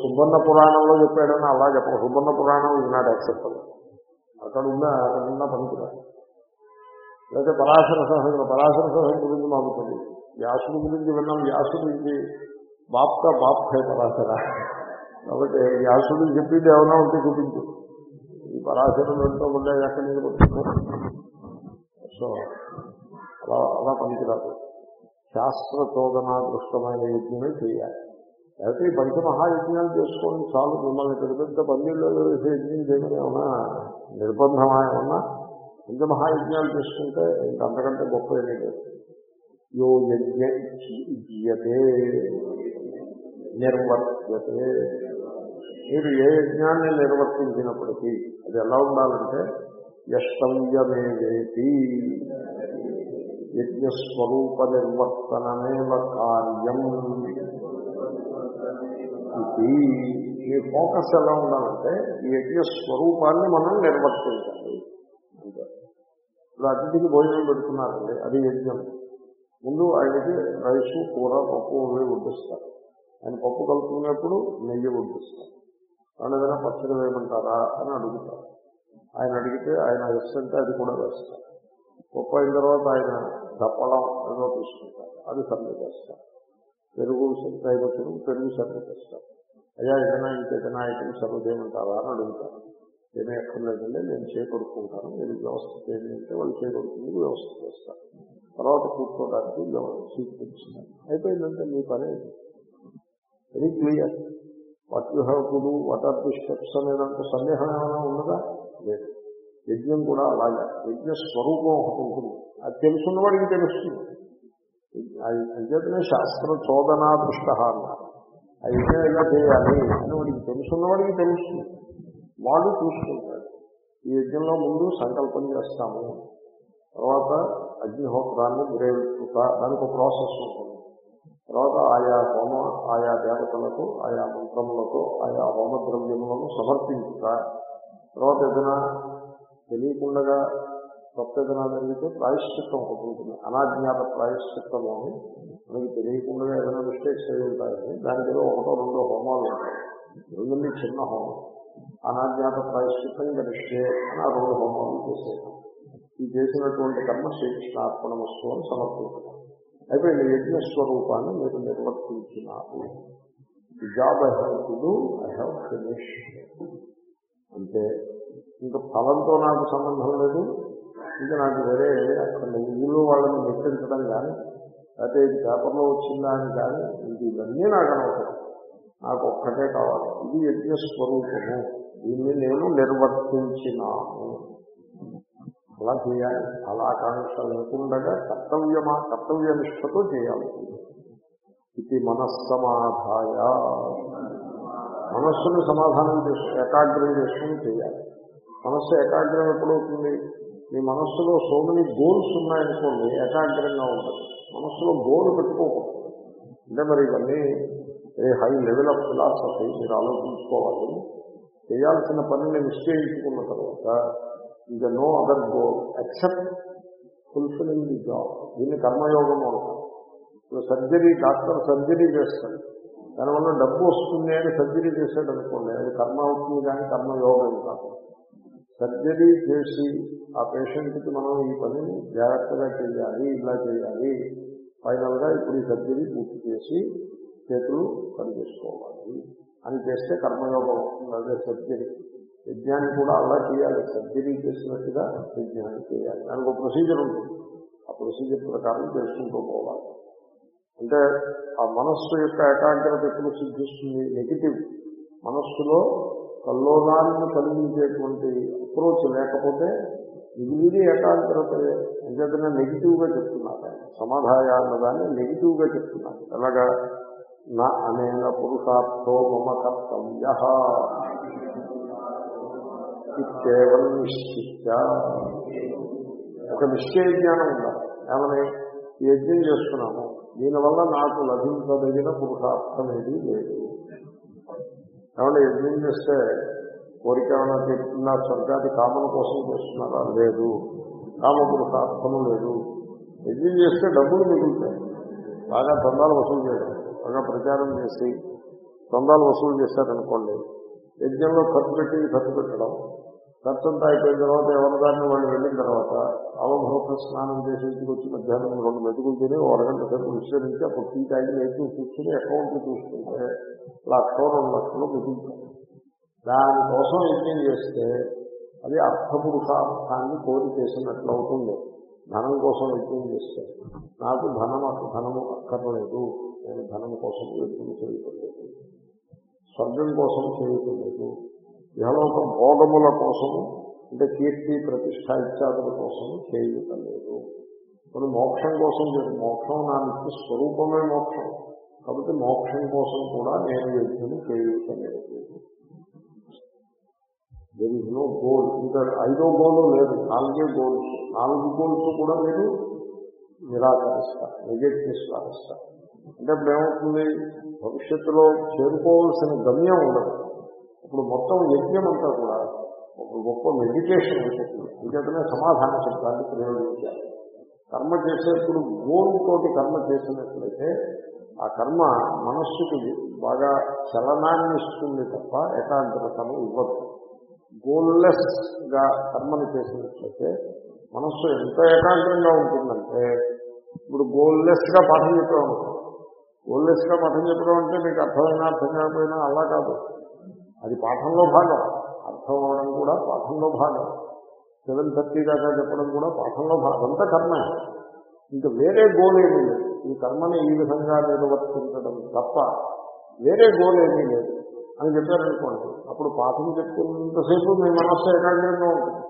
సుబ్బన్న పురాణంలో చెప్పాడని అలా చెప్ప సుబ్బన్న పురాణం ఇది నాట్ యాక్సెప్టబుల్ అక్కడ ఉన్న అక్కడ ఉన్న పనికిరాదు లేకపోతే పరాశర సహజ పరాశర సహజం గురించి మాకు తెలియదు. వ్యాసుడి గురించి విన్నాం. వ్యాసుడికి బాప్క బాప్కే పరాశర. కాబట్టి వ్యాసుడు చెప్పింది ఏమైనా ఉంటే చూపించు. ఈ పరాశరం ఎంతో ఉండే ఎక్కడి నుంచి పట్టుకున్నారు సో అలా అలా పనికిరాదు శాస్త్ర చోదన దృష్టమైన యజ్ఞమే చేయాలి. లేకపోతే ఈ పంచమహాయజ్ఞాలు చేసుకోండి చాలు మిమ్మల్ని పెద్ద పెద్ద పందిళ్ళలో వేసే యజ్ఞం చేయమని ఏమన్నా నిర్బంధమా ఏమన్నా? పంచమహాయజ్ఞాలు చేసుకుంటే ఇంకా అంతకంటే గొప్ప ఏమీ లేదు యో యజ్ఞతే నిర్వర్త్యతే. మీరు ఏ యజ్ఞాన్ని నిర్వర్తించినప్పటికీ అది ఎలా ఉండాలంటే యష్టవ్యమేవేతి యజ్ఞస్వరూప నిర్వర్తనమేవ కార్యం. ఇది మీ ఫోకస్ ఎలా ఉండాలంటే ఈ యజ్ఞ స్వరూపాన్ని మనం నిర్వర్తించాలి. అంతే. ఇప్పుడు అతిథికి భోజనం పెడుతున్నారండి అది యజ్ఞం. ముందు ఆయనకి రైసు కూర పప్పు అవి వడ్డిస్తారు. ఆయన పప్పు కలుపుకునేప్పుడు నెయ్యి వడ్డిస్తారు. వాళ్ళు ఏదైనా పచ్చడి వేయమంటారా అని అడుగుతారు. ఆయన అడిగితే ఆయన ఇస్తుంటే అది కూడా వేస్తారు. పప్పు అయిన తర్వాత ఆయన దప్పడం ఏదో తీసుకుంటారు. అది సర్వ్ చేస్తారు. పెరుగు తైవచ్చును పెరుగు సర్వ చేస్తారు అయ్యా ఏదైనా ఇంకేదైనా ఐటమ్ సర్వ్ చేయమంటారా అని అడుగుతారు. ఏమీ అక్కర్లేదండి నేను చేకొడుకుంటాను మీరు వ్యవస్థ చేయండి అంటే వాళ్ళు చేకొడుతుంది వ్యవస్థ చేస్తారు. తర్వాత కూర్చోడానికి సీట్ తెచ్చినారు అయిపోయిందంటే మీ పని very clear what you have to do what are the steps అనేదంటే సందేహం ఏమైనా ఉన్నదా? లేదు. యజ్ఞం కూడా అలాగే. యజ్ఞ స్వరూపం ఒకటి ఉంటుంది. అది తెలుసున్న వాడికి తెలుస్తుంది. అంచేతనే శాస్త్ర చోదనా దృష్ట అన్నారు. ఎలా చేయాలి అని వాడికి తెలుసున్నవాడికి తెలుసు. తెలుస్తుంది వాడు చూసుకుంటాడు ఈ యజ్ఞంలో ముందు సంకల్పం చేస్తాము. తర్వాత అగ్నిహోత్రాన్ని గ్రహించుట దానికి ఒక ప్రాసెస్ ఉంటుంది. తర్వాత ఆయా హోమ ఆయా దేవతలకు ఆయా మంత్రములతో ఆయా హోమ ద్రవ్యములను సమర్పించుట తర్వాత ఏదైనా తెలియకుండా కొత్త ఏదైనా జరిగితే ప్రాయశ్చిత్తం ఒకటి ఉంటుంది అనాజ్ఞాత ప్రాయశ్చిత్తము అని మనకి తెలియకుండా ఏదైనా మిస్టేక్స్ అయి ఉంటాయని దానికి ఏదో ఒకటో రెండో హోమాలు ఉంటాయి. రెండుంది చిన్న హోమం. అనాజ్ఞాత ప్రాయశ్చిత్తం గడిస్తే అని ఆ రెండు హోమాలు చేసేయడం ఈ చేసినటువంటి కర్మ శ్రీకృష్ణార్పణ వస్తువు అని సమర్పించడం అయిపోయింది. యజ్ఞ స్వరూపాన్ని మీరు నిర్వర్తించినారు. Job I have to do I have finish అంటే ఇంకా ఫలంతో నాకు సంబంధం లేదు. ఇది నాకు వేరే అక్కడ ఊళ్ళో వాళ్ళని మెచ్చించడం కానీ లేకపోతే ఇది పేపర్లో వచ్చిందా అని కానీ ఇది ఇవన్నీ నాకు అనవసరం. నాకు ఒక్కటే కావాలి. ఇది యజ్ఞ స్వరూపము. దీన్ని నేను నిర్వర్తించినాను. అలా చేయాలి. అలా ఆకాంక్ష లేకుండా కర్తవ్యమా కర్తవ్య నిష్ఠతో చేయాలి. ఇది మనస్సమాధాయ. మనస్సును సమాధానం చేసు ఏకాగ్రం చేసుకుని చేయాలి. మనస్సు ఏకాగ్రం ఎప్పుడవుతుంది? మీ మనస్సులో సో మెనీ గోల్స్ ఉన్నాయనుకోండి ఏకాగ్రంగా ఉండదు. మనస్సులో గోల్ పెట్టుకోకూడదు. అంటే మరి ఇవన్నీ a high level of philosophy మీరు ఆలోచించుకోవాలి. చేయాల్సిన పనిని నిశ్చయించుకున్న తర్వాత ఇంకా no other goal except fulfilling the job దీన్ని కర్మయోగం అవుతాం ఇప్పుడు సర్జరీ డాక్టర్ సర్జరీ చేస్తాడు. దానివల్ల డబ్బు వస్తుంది అని సర్జరీ చేశాడు అనుకోండి అది కర్మ అవుతుంది కానీ కర్మయోగం కాదు. సర్జరీ చేసి ఆ పేషెంట్కి మనం ఈ పనిని జాగ్రత్తగా చేయాలి ఇలా చేయాలి. ఫైనల్గా ఇప్పుడు ఈ సర్జరీ పూర్తి చేసి చేతులు పనిచేసుకోవాలి అని చేస్తే కర్మయోగం అవుతుంది అదే సర్జరీ. యజ్ఞాన్ని కూడా అలా చేయాలి. సర్జరీ చేసినట్టుగా యజ్ఞాన్ని చేయాలి. దానికి ఒక ప్రొసీజర్ ఉంటుంది ఆ ప్రొసీజర్ ప్రకారం తెలుసుకుంటూ పోవాలి. అంటే ఆ మనస్సు యొక్క ఏకాగ్రత ఎప్పుడు సిద్ధిస్తుంది? నెగిటివ్ మనస్సులో కల్లోలాన్ని కలిగించేటువంటి అప్రోచ్ లేకపోతే మిగిలిది ఏకాగ్రత ఎంచేతనే నెగిటివ్గా చెప్తున్నారు ఆయన. సమాధాయ నెగిటివ్గా చెప్తున్నారు. ఎలాగా? నా అనేన పురుషార్థో మమ కర్తవ్య ఇత్యేవం నిశ్చిత్య. ఒక నిశ్చయ జ్ఞానం ఉండాలి ఏమని? యజ్ఞం చేస్తున్నాము. దీనివల్ల నాకు లభించదగిన పురుషార్థం ఏది లేదు. ఏమంటే యజ్ఞం చేస్తే కోరిక ఏమైనా చెప్తున్నా స్వర్గాది కామన కోసం చేస్తున్నారా? లేదు. కామ పురుషార్థము లేదు. యజ్ఞం చేస్తే డబ్బులు మిగులుతాయి. బాగా దందాలు వసూలు చేయడం బాగా ప్రచారం చేసి చందాలు వసూలు చేశారనుకోండి యజ్ఞంలో ఖర్చు పెట్టి ఖర్చు పెట్టడం ఖర్చంతా అయిపోయిన తర్వాత ఎవరి దాన్ని వాళ్ళు వెళ్ళిన తర్వాత అవభూత స్నానం చేసి ఇంటికి వచ్చి మధ్యాహ్నం రెండు మెతుకులు తిని ఓ అరగంట సేపు విశ్రమించి అప్పుడు టీ తాగి లేచి కూర్చుని అకౌంట్ చూసుకుంటే లక్ష రెండు లక్షలు మిగులుతాయి దానికోసం యజ్ఞం చేస్తే అది అర్థపురుషార్థాన్ని కోరి చేసినట్లు అవుతుంది. ధనం కోసం యజ్ఞం చేస్తే నాకు ధనం ధనము అక్కర్లేదు. నేను ధనం కోసం యజ్ఞం చేయట్లేదు స్వర్గం కోసం చేయటం లేదు ఇహలోక భోగముల కోసము అంటే కీర్తి ప్రతిష్ట ఇత్యాదుల కోసం చేయటలేదు. మనం మోక్షం కోసం మోక్షం నా నిత్య స్వరూపమే మోక్షం. కాబట్టి మోక్షం కోసం కూడా నేను యజ్ఞం చేయటలేదు. దెర్ ఇస్ నో గోల్ ఇంకా ఐదో గోలు లేదు నాలుగే గోల్స్ నాలుగు గోల్స్ కూడా మీరు నిరాకరిస్తారు నెగెట్ చేసి అంటే ఇప్పుడు ఏమవుతుంది? భవిష్యత్తులో చేరుకోవాల్సిన గమ్యం ఉండదు. ఇప్పుడు మొత్తం యజ్ఞం అంతా కూడా ఒక గొప్ప మెడిటేషన్ అయిపోతుంది ఇంకేతనే సమాధాన శబ్దాన్ని ప్రయోగించాలి కర్మ చేసేప్పుడు గోల్తోటి కర్మ చేసినట్లయితే ఆ కర్మ మనస్సుకి బాగా చలనాన్ని ఇస్తుంది తప్ప ఏకాగ్రతను ఇవ్వదు. గోల్లెస్గా కర్మను చేసినట్లయితే మనస్సు ఎంత ఏకాగ్రంగా ఉంటుందంటే ఇప్పుడు గోల్లెస్గా పాఠం చెప్పడం గోల్లెస్గా పాఠం చెప్పడం అంటే మీకు అర్థమైనా అర్థం కాకపోయినా అలా కాదు. అది పాఠంలో భాగం. అర్థం అవడం కూడా పాఠంలో భాగం. సెవెన్ థర్టీ దాకా చెప్పడం కూడా పాఠంలో భాగం. అంతా కర్మ. ఇంకా వేరే గోల్ ఏమీ లేదు. ఈ కర్మని ఈ విధంగా నిర్వర్తించడం తప్ప వేరే గోల్ ఏమీ లేదు. అని చెప్పారనుకోండి అప్పుడు పాఠం చెప్పుకున్నంతసేపు మీ మనస్సు ఏకాగ్రంగా ఉంటుంది.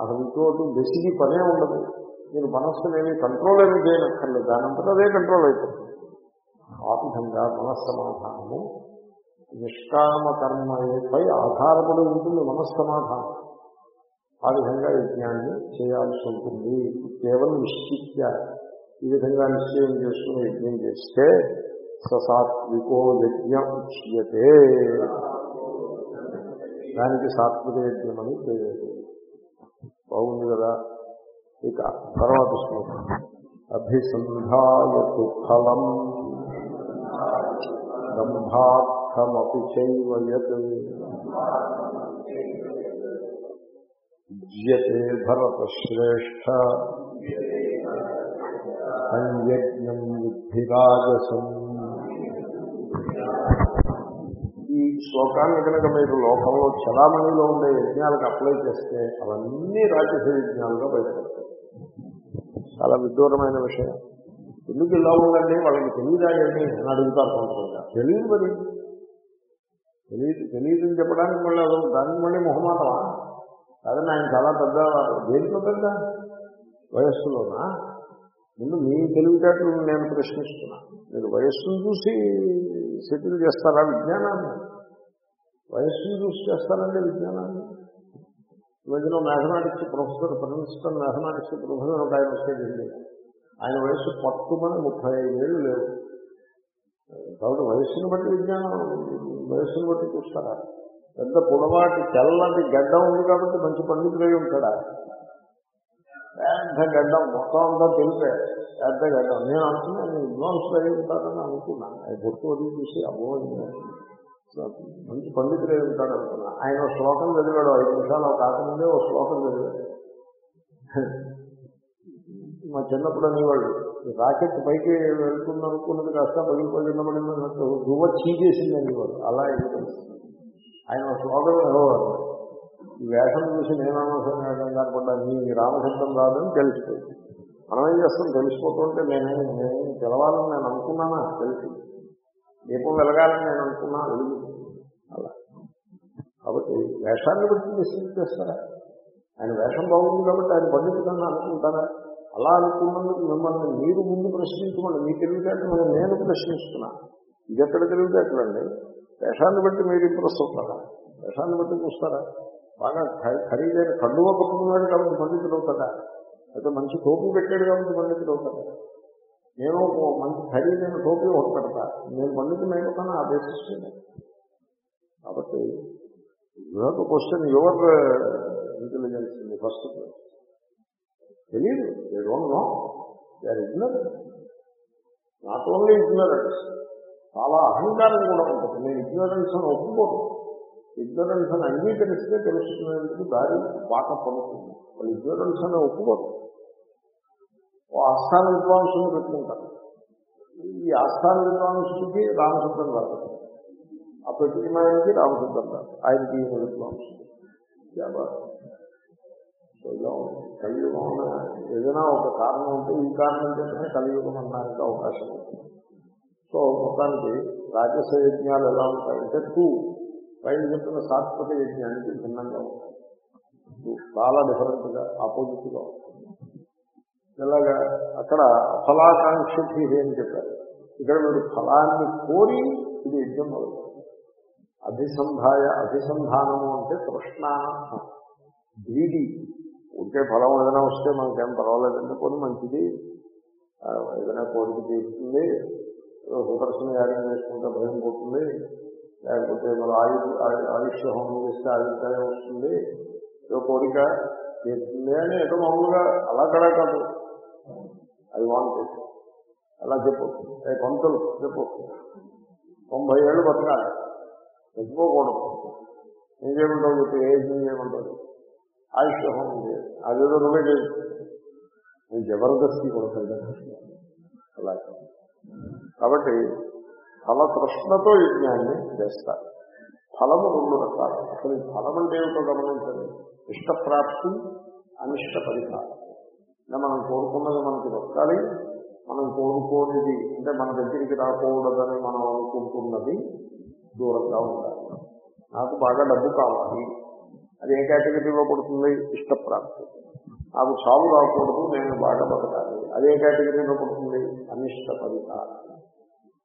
అసలు ఇంకోటి బెసిగి పనే ఉండదు. మీరు మనస్సుని ఏమి కంట్రోల్ ఏమి చేయనక్కర్లేదు. దానంతటా అదే కంట్రోల్ అయిపోతుంది. ఆ విధంగా మనస్సమాధానము నిష్కామ కర్మపై ఆధారపడి ఉంటుంది మనస్సమాధానం ఆ విధంగా యజ్ఞాన్ని చేయాల్సి ఉంటుంది. కేవలం నిశ్చిత్య ఈ విధంగా నిశ్చయం చేసుకుని యజ్ఞం చేస్తే ససాత్వికో యజ్ఞ ఉచ్యతే. దానికి సాత్విక యజ్ఞం అని పేరు. బాగుంది కదా? ఇక తర్వాత శ్లోకం. అభిసంధాయతు ఫలం. దంభార్థమపి చైవయత్ జ్యతే భరతశ్రేష్ఠ సంయజ్ఞం విద్ధిరాజసం. ఈ శ్లోకాన్ని కనుక మీరు లోకంలో చలామణిలో ఉండే యజ్ఞాలకు అప్లై చేస్తే అవన్నీ రాజస యజ్ఞాలుగా బయటపడతాయి. చాలా విదూరమైన విషయం. ఎందుకు ఇలా ఉందండి? వాళ్ళకి తెలియదా ఏంటి? అని అడుగుతారు కొంతమంది. తెలియదు మరి. తెలియదు తెలియదని చెప్పడానికి మళ్ళీ అదో దానికి మళ్ళీ మొహమాటమా? కాదని ఆయన చాలా పెద్ద దేంట్లో పెద్ద వయస్సులోనా? ముందు మీ తెలివితేటలు నేను ప్రశ్నిస్తున్నా. మీరు వయస్సును చూసి సెటిల్ చేస్తారా విజ్ఞానాన్ని? వయస్సును చూసి చేస్తారండి విజ్ఞానాన్ని? ఈ మధ్యలో mathematics professor principal mathematics professor ఒక ఆయన వచ్చేది. ఆయన వయస్సు పట్టుమని ముప్పై ఐదేళ్ళు లేవు. కాబట్టి వయస్సును బట్టి విజ్ఞానం వయస్సును బట్టి చూస్తారా? పెద్ద పొడవాటి తెల్లటి గడ్డం ఉంది కాబట్టి మంచి పండితులై ఉంటాడా? పెద్ద గడ్డం మొత్తం అంతా తెలిసే పెద్ద గడ్డం. నేను అనుకున్నాను నేను విద్వాంసులు అయి ఉంటానని అనుకున్నాను అది గుర్తు వదిలి చూసి అబ్బో మంచి పండితులై ఉంటాడు అనుకున్నా. ఆయన ఒక శ్లోకం చదివాడు. ఐదు నిమిషాలు కాకముందే ఒక శ్లోకం చదివాడు. మా చిన్నప్పుడు అనేవాళ్ళు రాకెట్ పైకి వెళ్తుంది అనుకున్నది కాస్త పగిలిపోయి పడింది అన్నట్టు దువ్వ చీజేసిందండి అనేవాడు అలా ఎందుకు ఆయన శ్లోకం ఎవరు ఈ వేషం చూసి నేను కాకుండా నీ రామశబ్దం రాదని తెలిసిపోయింది. మనం ఏం చేస్తాం? తెలిసిపోతుంటే నేనేం నేనేం తెలవాలని నేను అనుకున్నానా? తెలిసి. దీపం వెలగాలని నేను అనుకున్నా? అలా. కాబట్టి వేషాన్ని బట్టి డిస్టింగ్ చేస్తారా? ఆయన వేషం బాగుంది కాబట్టి ఆయన పండితుడని అనుకుంటారా? అలా అనుకున్నందుకు మిమ్మల్ని మీరు ముందు ప్రశ్నించుకోండి మీ తెలివితేటలు నేను ప్రశ్నిస్తున్నా. ఇది ఎక్కడ తెలివితేటలండి? వేషాన్ని బట్టి మీరు ఇంప్రెస్ అవుతారా వేషాన్ని బట్టి చూస్తారా బాగా ఖరీదైన కండువ కప్పుకున్నాడు కాబట్టి పండితులు అవుతాడా? అయితే మంచి టోపీ పెట్టాడు కాబట్టి పండితులు అవుతాడా? నేను మంచి ఖరీదైన టోపీ ఒకటి పెడతా. నేను పండితులు అయిపోతాను? ఆ బేసిస్ కాబట్టి your question your intelligence first place తెలియదు they don't know they are ignorant not only ignorance చాలా అహంకారం కూడా ఉంటుంది. నేను ఇగ్నరెన్స్ అని ఒప్పుకోను. ఇగ్నరెన్స్ అని అంగీకరిస్తే తెలుసుకునేందుకు దారి బాట పడుతుంది. వాళ్ళు ఇగ్నరెన్స్ అని ఒప్పుకోరు. ఓ ఆస్థాన విద్వాంసులు పెట్టుకుంటారు. ఈ ఆస్థాన విద్వాంసుడికి రామశబ్దం రాదు. ఆ పెట్టుకున్న ఆయనకి రామశబ్దం రాదు. ఆయనకి ఈయన విద్వాంసుడు. కలియుగం ఏదైనా ఒక కారణం ఉంటే ఈ కారణం చేతనే కలియుగం అనడానికి అవకాశం ఉంటుంది సో మొత్తానికి రాజస యజ్ఞాలు ఎలా ఉంటాయంటే టూ. పైన చెప్పిన సాత్విక యజ్ఞానికి భిన్నంగా ఉంటాయి. చాలా డిఫరెంట్గా ఆపోజిట్గా ఉంటుంది ఇలాగా అక్కడ ఫలాకాంక్షి అని చెప్పారు. ఇక్కడ మీరు ఫలాన్ని కోరి ఇది యజ్ఞం అభిసంధాయ అభిసంధానము అంటే తృష్ణ గ్రీడి ఉంటే ఫలం ఏదైనా వస్తే మనకేం పర్వాలేదంటే కొన్ని మంచిది. ఏదైనా కోరిక తీరుతుంది. సుదర్శన యాగం చేసుకుంటే భయం పోతుంది. లేకపోతే మన ఆయు ఆయుష్ హోమం చేస్తే ఆయుర్దాయం వస్తుంది. ఏదో కోరిక తీరుతుంది అని ఏదో మామూలుగా అలా కడా కాదు. అది వాంట్ అలా చెప్పు. కొంతలు చెప్పు. తొంభై ఏళ్ళు బతకాలి. చచ్చిపోకూడదు ఏం చేయమంటావు చెప్పి ఏం చేయమంటావు ఆయుష్ ఉంది. చేయాలి అదేదో నువ్వే చేయి నేను జబర్దస్తి కొడుతుంది అలా కాబట్టి ఫల తృష్ణతో యజ్ఞాన్ని చేస్తారు ఫలము రెండు రకాలు. అసలు ఈ ఫలం అంటే ఏమిటో గమనించండి. ఇష్టప్రాప్తి అనిష్ట పరిహారం. అంటే మనం కోరుకున్నది మనకి దొరకాలి మనం కోరుకోనిది అంటే మన దగ్గరికి రాకూడదని మనం అనుకుంటున్నది దూరంగా ఉండాలి. నాకు బాగా డబ్బు కావాలి. అది ఏ కేటగిరీలో పడుతుంది? ఇష్టప్రాప్తి నాకు చావు రాకూడదు నేను బాగా బతకాలి. అదే కేటగిరీలో పడుతుంది? అనిష్ట పరిహారం.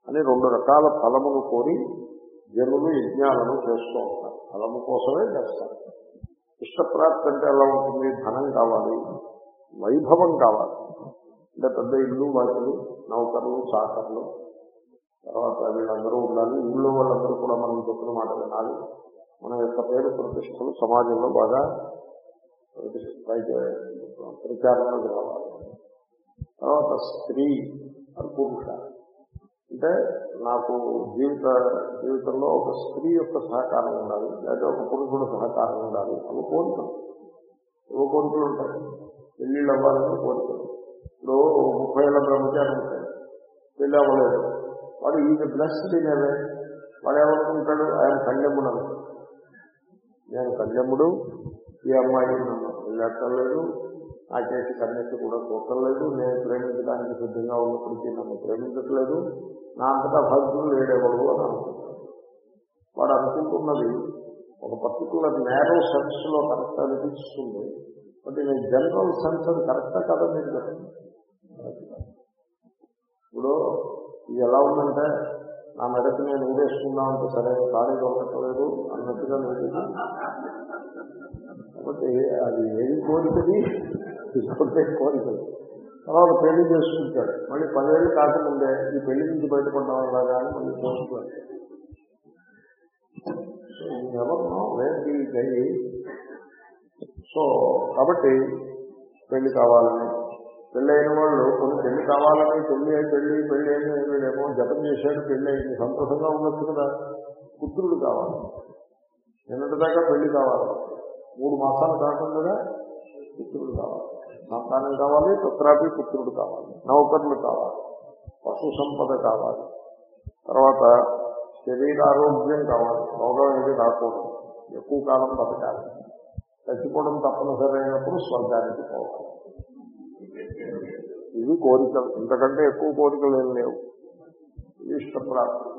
అని రెండు రకాల ఫలమును కోరి జనులు యజ్ఞాలను చేస్తూ ఉంటారు. ఫలము కోసమే చేస్తారు. ఇష్టప్రాప్తి అంటే ఎలా ఉంటుంది? ధనం కావాలి వైభవం కావాలి. అంటే పెద్ద ఇల్లు వాటిలు నౌకర్లు చాకర్లు. తర్వాత వీళ్ళందరూ ఉండాలి. ఊళ్ళో వాళ్ళందరూ కూడా మనం చెప్పిన మాట వినాలి. మన యొక్క పేరు ప్రతిష్టలు సమాజంలో బాగా ప్రతిష్ట ప్రచారంలోకి రావాలి. తర్వాత స్త్రీ పురుష. అంటే నాకు జీవిత జీవితంలో ఒక స్త్రీ యొక్క సహకారం ఉండాలి లేదా ఒక పురుషుడు సహకారం ఉండాలి అవి కోరికలు ఏవో కోరికలు ఉంటాయి. పెళ్ళిళ్ళు అవ్వాలని కోరికలు ఇప్పుడు ముప్పై ఏళ్ళ బ్రహ్మచారం ఉంటాయి పెళ్ళి అవ్వలేదు. వాడు ఈయన బ్లెస్డ్ ఇనవే వాడు ఏమనుకుంటాడు? ఆయన కళ్యముడు నేను కళ్యముడు ఈ అమ్మాయి నన్ను నా చేసి కన్నెత్తి కూడా చూడలేదు నేను ప్రేమించడానికి సిద్ధంగా ఉన్నప్పటికీ నన్ను ప్రేమించట్లేదు నా అంతటా భక్తులు లేడేవాడు అని అనుకుంటాడు వాడు అనుకుంటున్నది ఒక పర్టికులర్ నేరో సెన్స్లో కరెక్ట్ అనిపిస్తుంది బట్ ఇది జనరల్ సెన్స్ అది కరెక్టా కదా మీరు చెప్పండి ఇప్పుడు ఇది ఎలా ఉందంటే నా మెడకు నేను ఊరేసుకుందాం అంటే సరే ఖాళీ దొరకట్లేదు అన్నట్టుగా లేదు కాబట్టి అది ఏది కోరికది? ఇదొకటే కోరికది. తర్వాత పెళ్ళి చేసుకుంటాడు. మళ్ళీ పదేళ్ళు కాకముందే ఈ పెళ్ళి నుంచి బయటపడడం వల్ల కానీ మళ్ళీ కోరుకుంటాడు. సో ఎవరినో వేది గయి సో కాబట్టి పెళ్ళి కావాలని పెళ్ళైన వాళ్ళు కొన్ని పెళ్ళి కావాలని పెళ్ళి అయి పెళ్ళి పెళ్ళి అయిన వీడేమో జపం చేశాడు పెళ్ళి అయింది. సంతోషంగా ఉండొచ్చు కదా. పుత్రుడు కావాలి. నిన్నటిదాకా పెళ్ళి కావాలి. మూడు మాసాలు కాకుండా పుత్రుడు కావాలి. సంతానం కావాలి పుత్రాపి పుత్రుడు కావాలి నౌకర్లు కావాలి పశు సంపద కావాలి. తర్వాత శరీరారోగ్యం కావాలి. రోగం ఏది రాకూడదు. ఎక్కువ కాలం బతకాలి. చచ్చిపోవడం తప్పనిసరి అయినప్పుడు స్వర్గానికి పోవాలి. ఇవి కోరికలు ఇంతకంటే ఎక్కువ కోరికలు ఏం లేవు. ఇది ఇష్టప్రాప్తి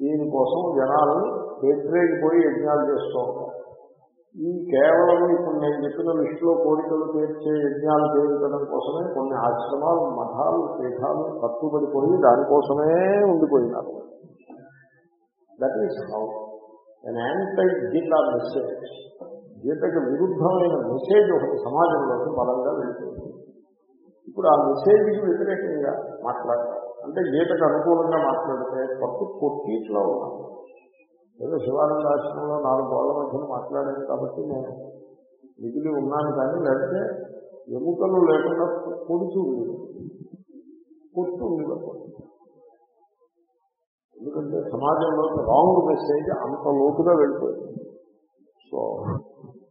దీనికోసం జనాలు వ్యతిరేకిపోయి యజ్ఞాలు చేస్తూ ఉంటారు. ఈ కేవలం ఇప్పుడు నేను చెప్పిన లిస్టులో కోరికలు తీర్చే యజ్ఞాలు చేయించడం కోసమే కొన్ని ఆశ్రమాలు మఠాలు పీఠాలు కట్టుబడిపోయి దానికోసమే ఉండిపోయినారు. That is how an anti Gita message గీతకి విరుద్ధమైన మెసేజ్ ఒకటి సమాజంలోకి బలంగా వెళ్తుంది. ఇప్పుడు ఆ మెసేజ్కి వ్యతిరేకంగా మాట్లాడతారు. అంటే గీతకు అనుకూలంగా మాట్లాడితే పట్టు కొట్టిట్లో ఉన్నాను. ఏదో శివానంద ఆశ్రమంలో నాలుగు గోళ్ళ మధ్యన మాట్లాడాను కాబట్టి నేను మిగిలి ఉన్నాను కానీ లేకపోతే ఎముకలు లేకుండా పొడుచు ఉంది పొట్టు ఉంది ఎందుకంటే సమాజంలో రాంగ్ మెసేజ్ అంత లోతుగా వెళ్ళిపోయింది. సో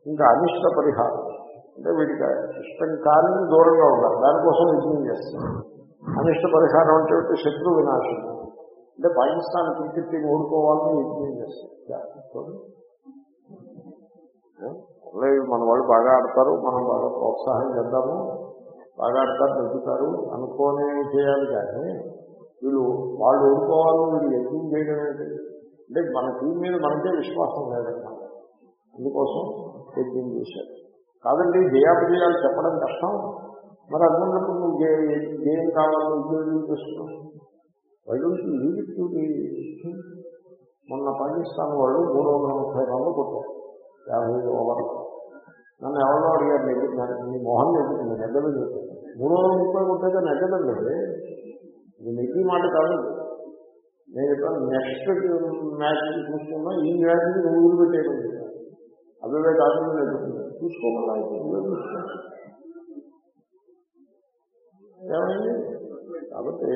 ఇంకా అనిష్ట పరిహారం. అంటే వీడికి ఇష్టం కాని దూరంగా ఉండాలి. దానికోసం యజ్ఞం చేస్తాం. అనిష్ట పరిహారం అంటే శత్రు వినాశం. అంటే పాకిస్తాన్ క్రికెట్ టీం ఓడుకోవాలని యజ్ఞం చేస్తాం. మన వాళ్ళు బాగా ఆడతారు మనం బాగా ప్రోత్సాహం చేద్దాము. బాగా ఆడతారు నెగ్గుతారు అనుకోనే చేయాలి కానీ వీళ్ళు వాళ్ళు ఓడుకోవాలని వీళ్ళు యజ్ఞం చేయడం ఏంటి? అంటే మన టీం మీద మనకే విశ్వాసం లేదన్నమాట. అందుకోసం యజ్ఞం చేశారు. కాదండి జయాపజయాలు చెప్పడం కష్టం. మరి అనుకున్నప్పుడు నువ్వు జయ- జయం కావాలని ఉద్యోగం చేస్తున్నావు? వైద్యులకి లీడ్ మొన్న పాకిస్తాన్ వాళ్ళు మూడు వందల ముప్పై రన్లు కొట్టారు. యాభై ఓవర్లు. నన్ను ఎవరో అడిగారు నెగ్గు నీ మొహం నెగ్గుతుంది నెగ్గదు చెప్పాను మూడు వందల ముప్పై కొట్టాక నెగ్గదండి ఇది నెగ్గి మాట కాదు. నేను చెప్పాను నెక్స్ట్ మ్యాచ్ చూసుకున్నా ఈ మ్యాచ్కి నువ్వు వదిలిపెట్టేయడం అవే కాదు నెగ్గుతుంది ఏమైంది కాబట్టి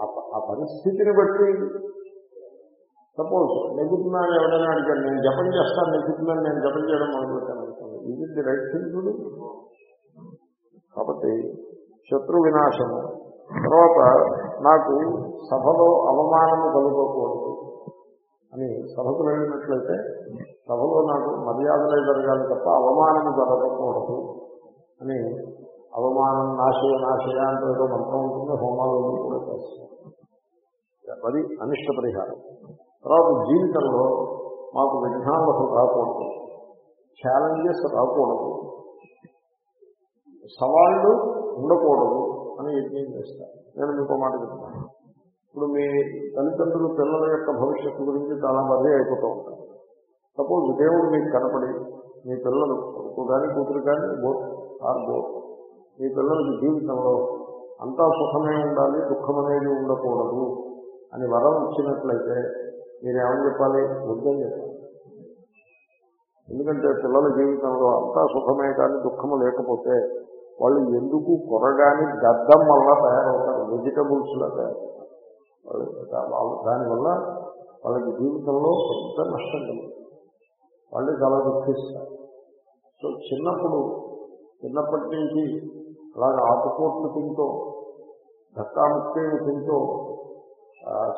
ఆ- పరిస్థితిని బట్టి సపోజ్ నెగ్గుతున్నాను ఎవరైనా అడిగారు నేను జపం చేస్తాను నెగ్గుతున్నాను నేను జపం చేయడం మొదలుపెట్టాను అనుకోండి. ఇది ది రైట్ థింగ్ కాబట్టి శత్రు వినాశము. తర్వాత నాకు సభలో అవమానము కలుగకూడదు. అని సభకు వెళ్ళినట్లయితే సభలో నాకు మర్యాదలే జరగాలి తప్ప అవమానము జరగకూడదు అని అవమానం నాశయ నాశయ అంటే ఏదో మంత్రం ఉంటుంది హోమాలు కూడా చేస్తాం అది అనిష్ట పరిహారం. తర్వాత జీవితంలో మాకు విఘ్నాలు రాకూడదు ఛాలెంజెస్ రాకూడదు సవాళ్ళు ఉండకూడదు అని యజ్ఞం చేస్తారు. నేను మీకు మాట చెప్తాను. ఇప్పుడు మీ తల్లిదండ్రులు పిల్లల యొక్క భవిష్యత్తు గురించి చాలా మరీ అయిపోతూ ఉంటారు. సపోజ్ దేవుడు మీకు కనపడి మీ పిల్లలు కొడుకు కానీ కూతురు కానీ బోత్ ఆర్ బోత్ మీ పిల్లలకి జీవితంలో అంతా సుఖమే ఉండాలి దుఃఖం అనేది ఉండకూడదు అని వరం ఇచ్చినట్లయితే మీరు చెప్పాలి? వద్దని చెప్పాలి. ఎందుకంటే పిల్లల జీవితంలో అంతా సుఖమే కానీ దుఃఖము లేకపోతే వాళ్ళు ఎందుకు కొరగాని గద్దం వల్ల తయారవుతారు వెజిటబుల్స్ లా తయారవుతారు. వాళ్ళు దానివల్ల వాళ్ళకి జీవితంలో పెద్ద నష్టం కలుగుతుంది. వాళ్ళు చాలా దుఃఖిస్తారు. సో చిన్నప్పుడు చిన్నప్పటి నుంచి అలాగే ఆకుపోట్లు తింటూ ధక్కాముక్కేలు తింటూ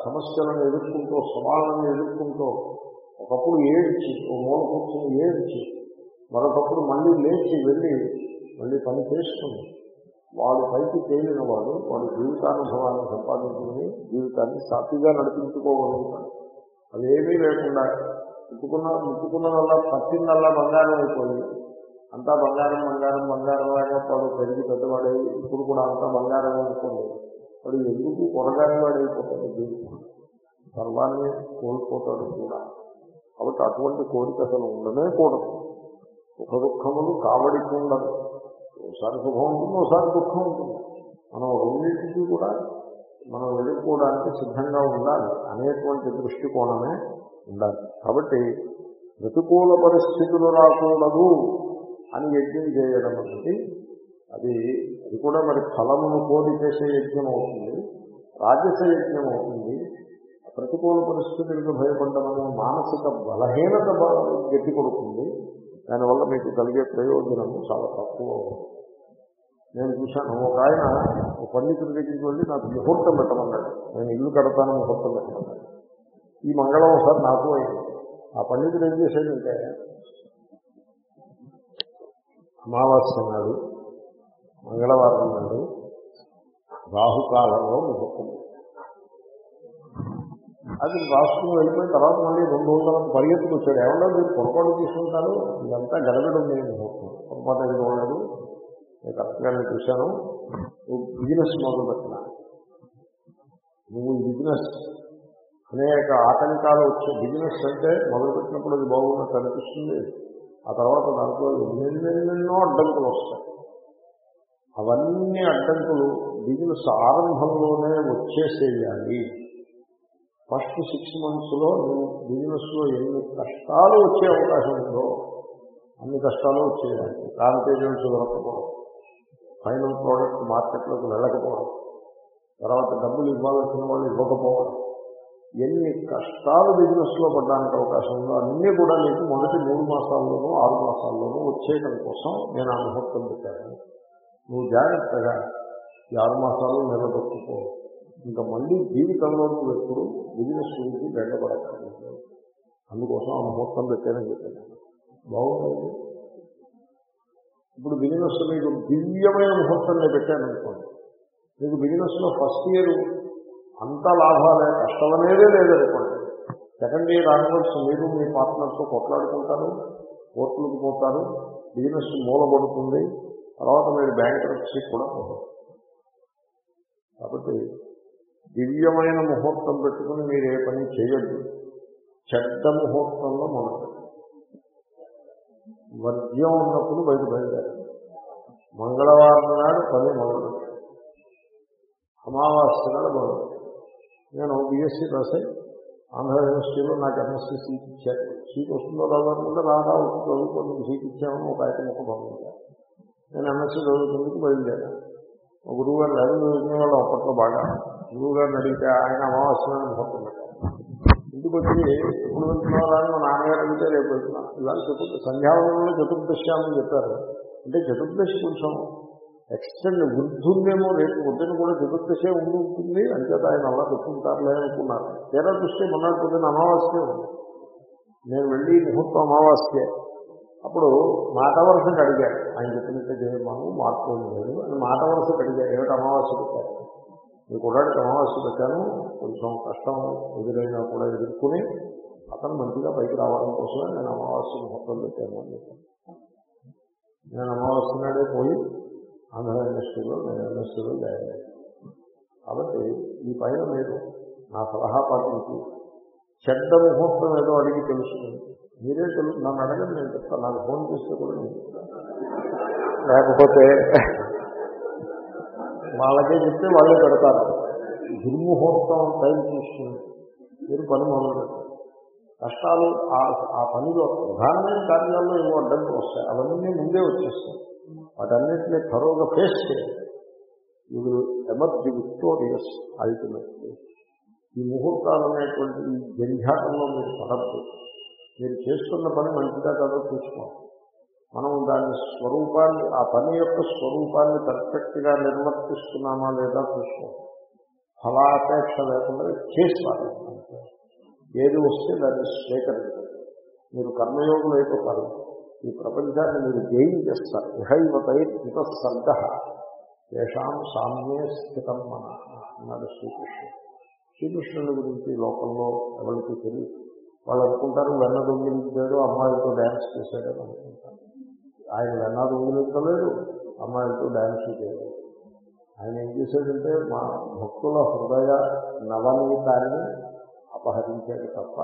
సమస్యలను ఎదుర్కొంటూ సవాళ్ళను ఎదుర్కొంటూ ఒకప్పుడు ఏడ్చి ఓ మూల కూర్చొని ఏడ్చి మరొకప్పుడు మళ్ళీ లేచి వెళ్ళి మళ్ళీ పని చేసుకుని వాడు పైకి తేలిన వాడు వాడు జీవితానుభవాన్ని సంపాదించుకుని జీవితాన్ని సాఫీగా నడిపించుకోగలుగుతాడు. అదేమీ లేకుండా ముట్టుకున్న ముట్టుకున్నదల్లా పట్టిందల్లా బంగారం అయిపోయి అంతా బంగారం బంగారం బంగారం లాగా వాడు పెరిగి పెద్దవాడై ఇప్పుడు కూడా అంతా బంగారం అనుకోండి వాడు ఎందుకు కొరగాని వాడైపోతాడు జీవితం? సర్వాన్ని కోల్పోతాడు కూడా. కాబట్టి అటువంటి కోరిక అసలు ఉండనే కూడదు. ఒక దుఃఖములు కావడికి ఉండదు. ఒకసారి సుఖం ఉంటుంది ఒకసారి దుఃఖం ఉంటుంది. మనం రెండింటికి కూడా మనం వెళ్ళిపోవడానికి సిద్ధంగా ఉండాలి. అనేటువంటి దృష్టికోణమే ఉండాలి. కాబట్టి ప్రతికూల పరిస్థితులు రాకూడదు అని యజ్ఞం చేయడం అనేది అది అది కూడా మరి ఫలమును కోరి చేసే యజ్ఞం అవుతుంది రాజస యజ్ఞం అవుతుంది. ప్రతికూల పరిస్థితులకు భయపడడం మానసిక బలహీనత గట్టి కొడుతుంది. దానివల్ల మీకు కలిగే ప్రయోజనము చాలా తక్కువ నేను చూశాను ఒక ఆయన ఒక పండితుడి దగ్గరికి వెళ్ళి నాకు ముహూర్తం పెట్టమన్నాడు. నేను ఇల్లు కడతాను ముహూర్తం పెట్టమన్నాడు. ఈ మంగళం ఒకసారి నాకు అయింది. ఆ పండితుడు ఏం చేశాడంటే అమావాస్య నాడు మంగళవారం నాడు రాహుకాలంలో ముహూర్తం అది రాష్ట్రం వెళ్ళిపోయిన తర్వాత మళ్ళీ రెండు రోజుల తర్వాత పరిగెత్తుకు వచ్చాడు ఏమన్నా మీరు పొరపాటు తీసుకుంటారు? ఇదంతా గడబడి ఉంది ముహూర్తం. పొరపాటు ఏది ఉండదు నేను కరెక్ట్గానే చూశాను. నువ్వు బిజినెస్ మొదలు పెట్టిన నువ్వు బిజినెస్ అనేక ఆటంకాలు వచ్చే బిజినెస్ అంటే మొదలుపెట్టినప్పుడు అది బాగున్నట్టు అనిపిస్తుంది. ఆ తర్వాత దాంట్లో ఎన్నెన్నెన్నెన్నో అడ్డంకులు వస్తాయి. అవన్నీ అడ్డంకులు బిజినెస్ ఆరంభంలోనే వచ్చేసేయాలి. ఫస్ట్ సిక్స్ మంత్స్లో నువ్వు బిజినెస్లో ఎన్ని కష్టాలు వచ్చే అవకాశం ఉందో అన్ని కష్టాలు వచ్చేయాలి కాంటేజెన్స్ దొరకపోవడం ఫైనల్ ప్రోడక్ట్ మార్కెట్లోకి వెళ్ళకపోవడం తర్వాత డబ్బులు ఇవ్వాల్సిన వాళ్ళు ఇవ్వకపోవడం ఎన్ని కష్టాలు బిజినెస్లో పడడానికి అవకాశం ఉందో అన్నీ కూడా నీకు మొదటి మూడు మాసాల్లోనూ ఆరు మాసాల్లోనూ వచ్చేయడం కోసం నేను ఆ ముహూర్తం పెట్టాను. నువ్వు జాగ్రత్తగా ఈ ఆరు మాసాలు నిలబెట్టుకో. ఇంకా మళ్ళీ జీవితంలో నువ్వు ఎప్పుడు బిజినెస్ గురించి బెండపడక్కర్లేదు అందుకోసం ఆ ముహూర్తం పెట్టానని చెప్పాను. బాగుంటుంది ఇప్పుడు బిజినెస్ మీకు దివ్యమైన ముహూర్తం నేను పెట్టాను అనుకోండి. మీకు బిజినెస్లో ఫస్ట్ ఇయర్ అంత లాభాలే కష్టమనేదే లేదనుకోండి సెకండ్ ఇయర్ ఆన్వర్డ్స్ మీరు మీ పార్ట్నర్స్తో కొట్లాడుకుంటారు కోర్టులకు పోతారు బిజినెస్ మూలబడుతుంది తర్వాత మీరు బ్యాంక్ కూడా పోతారు. కాబట్టి దివ్యమైన ముహూర్తం పెట్టుకుని మీరు ఏ పని చేయొద్దు. చెడ్డ ముహూర్తంలో మొదలు. మద్యం ఉన్నప్పుడు బయట బయలుదేరు. మంగళవారం నాడు పని మొదలు. అమావాస్య నాడు మొదలు. నేను బిఎస్సీ రాసే ఆంధ్ర యూనివర్సిటీలో నాకు ఎంఎస్సీ సీట్ ఇచ్చారు. సీట్ వస్తుందో రాదనుకుంటే రాదా చదువుకొని సీట్ ఇచ్చామని ఒక ఐటమ్ ఒక పంపించారు నేను ఎంఎస్సీ చదువుకుందుకు బయలుదేరాను. గురువు గారు లేదు చదువుకునే వాళ్ళు అప్పట్లో బాగా. గురువు గారిని అడిగితే ఆయన అమావాస్యమైన నాడు ఇంటికి వచ్చి ఎప్పుడు వెళ్తున్నారా అని మా నాన్నగారు అడిగితే రేపు వెళ్తున్నాను. ఇలా చతుర్థ సంధ్యావనంలో చతుర్దశి అని చెప్పారు. అంటే చతుర్దశి కొంచెం ఎక్స్టెండ్ వృద్ధుందేమో రేపు వద్దని కూడా చతుర్దశే ఉండి ఉంటుంది. అంచేత ఆయన అలా పెట్టుకుంటారులే అనుకున్నారు. తీరా దృష్టి మొన్నటి పొద్దున అమావాస్య ఉంది. నేను వెళ్ళి ముహూర్తం అమావాస్యే. అప్పుడు మాట వరుసకి అడిగారు ఆయన చెప్పినట్టే చేయమాను మార్పు లేదు అని మాట వరుసకి అడిగారు ఏమిటి అమావాస్య పెట్టారు? మీ కుర్రాడికి అమావాస్య పెట్టాను. కొంచెం కష్టం ఎదురైనా కూడా ఎదుర్కొని అతను మంచిగా పైకి రావడం కోసమే నేను అమావాస్య ముహూర్తం పెట్టాను అని చెప్పాను నేను అమావాస్య నాడే పోయి ఆంధ్ర యూనివర్సిటీలో నేను యూనివర్సిటీలో జాయిన్ కాబట్టి ఈ పైన మీరు నా సలహా పాటించి చెడ్డ ముహూర్తం ఏదో అడిగి తెలుసుకుని మీరే తెలుసు నన్ను అడగండి నేను చెప్తాను. నాకు ఫోన్ చేస్తే కూడా నేను లేకపోతే వాళ్ళకే చెప్తే వాళ్ళే పెడతారు. దుర్ముహూర్తం టైం చూస్తుంది. మీరు పని మొదలు కష్టాలు ఆ పనిలో ప్రధానమైన కార్యాల్లో ఏమో అడ్డంకి వస్తాయి. అవన్నీ ముందే వచ్చేస్తాయి. వాటన్నింటినీ త్వరగా ఫేస్ చేయాలి ఇది ఎమర్జీ విక్టోరియస్ అల్టిమేట్లీ ఈ ముహూర్తాలు అనేటువంటి ఈ జంఝాటంలో మీరు పడద్దు. మీరు చేస్తున్న పని మంచిగా కాదో చూసుకోండి మనం దాని స్వరూపాన్ని ఆ పని యొక్క స్వరూపాన్ని పర్ఫెక్ట్గా నిర్వర్తిస్తున్నామా లేదా చూసుకోండి ఫలాపేక్ష లేకుండా చేసుకోవాలి ఏది వస్తే దాన్ని స్వీకరించాలి మీరు కర్మయోగులు అయిపోతారు. ఈ ప్రపంచాన్ని మీరు జయించేస్తారు ఇహైవతై కృత సర్గ. ఏషాం సామ్యే స్థితం మన అన్నాడు శ్రీకృష్ణుడు. శ్రీకృష్ణుని గురించి లోకంలో ఎవరికి తెలియదు. వాళ్ళు అనుకుంటారు వెన్న దొంగిలించాడు అమ్మాయిలతో డ్యాన్స్ చేశాడని అనుకుంటారు. ఆయన వెన్న దొంగిలించలేదు అమ్మాయిలతో డ్యాన్స్ చేయలేదు. ఆయన ఏం చేశాడంటే మా భక్తుల హృదయ నవనీతాన్ని అపహరించాడు తప్ప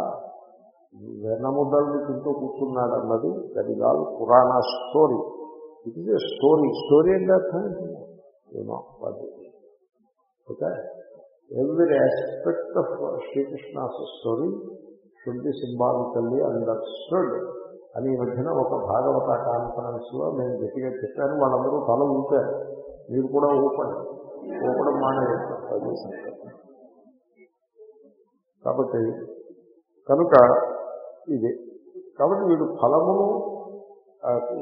వెన్నముద్దల్ని తింటూ కూర్చున్నాడు అన్నది దట్ పురాణ story. It is a story story అంటే అర్థం ఏమో okay every aspect of Srikrishna's story should be symbolically understood అని ఈ మధ్యన ఒక భాగవత కాన్ఫరెన్స్లో నేను గట్టిగా చెప్పాను. వాళ్ళందరూ తల ఊపారు. మీరు కూడా ఊపండి. ఊపడం మానేస్తారు కాబట్టి కనుక ఇది కాబట్టి వీడు ఫలమును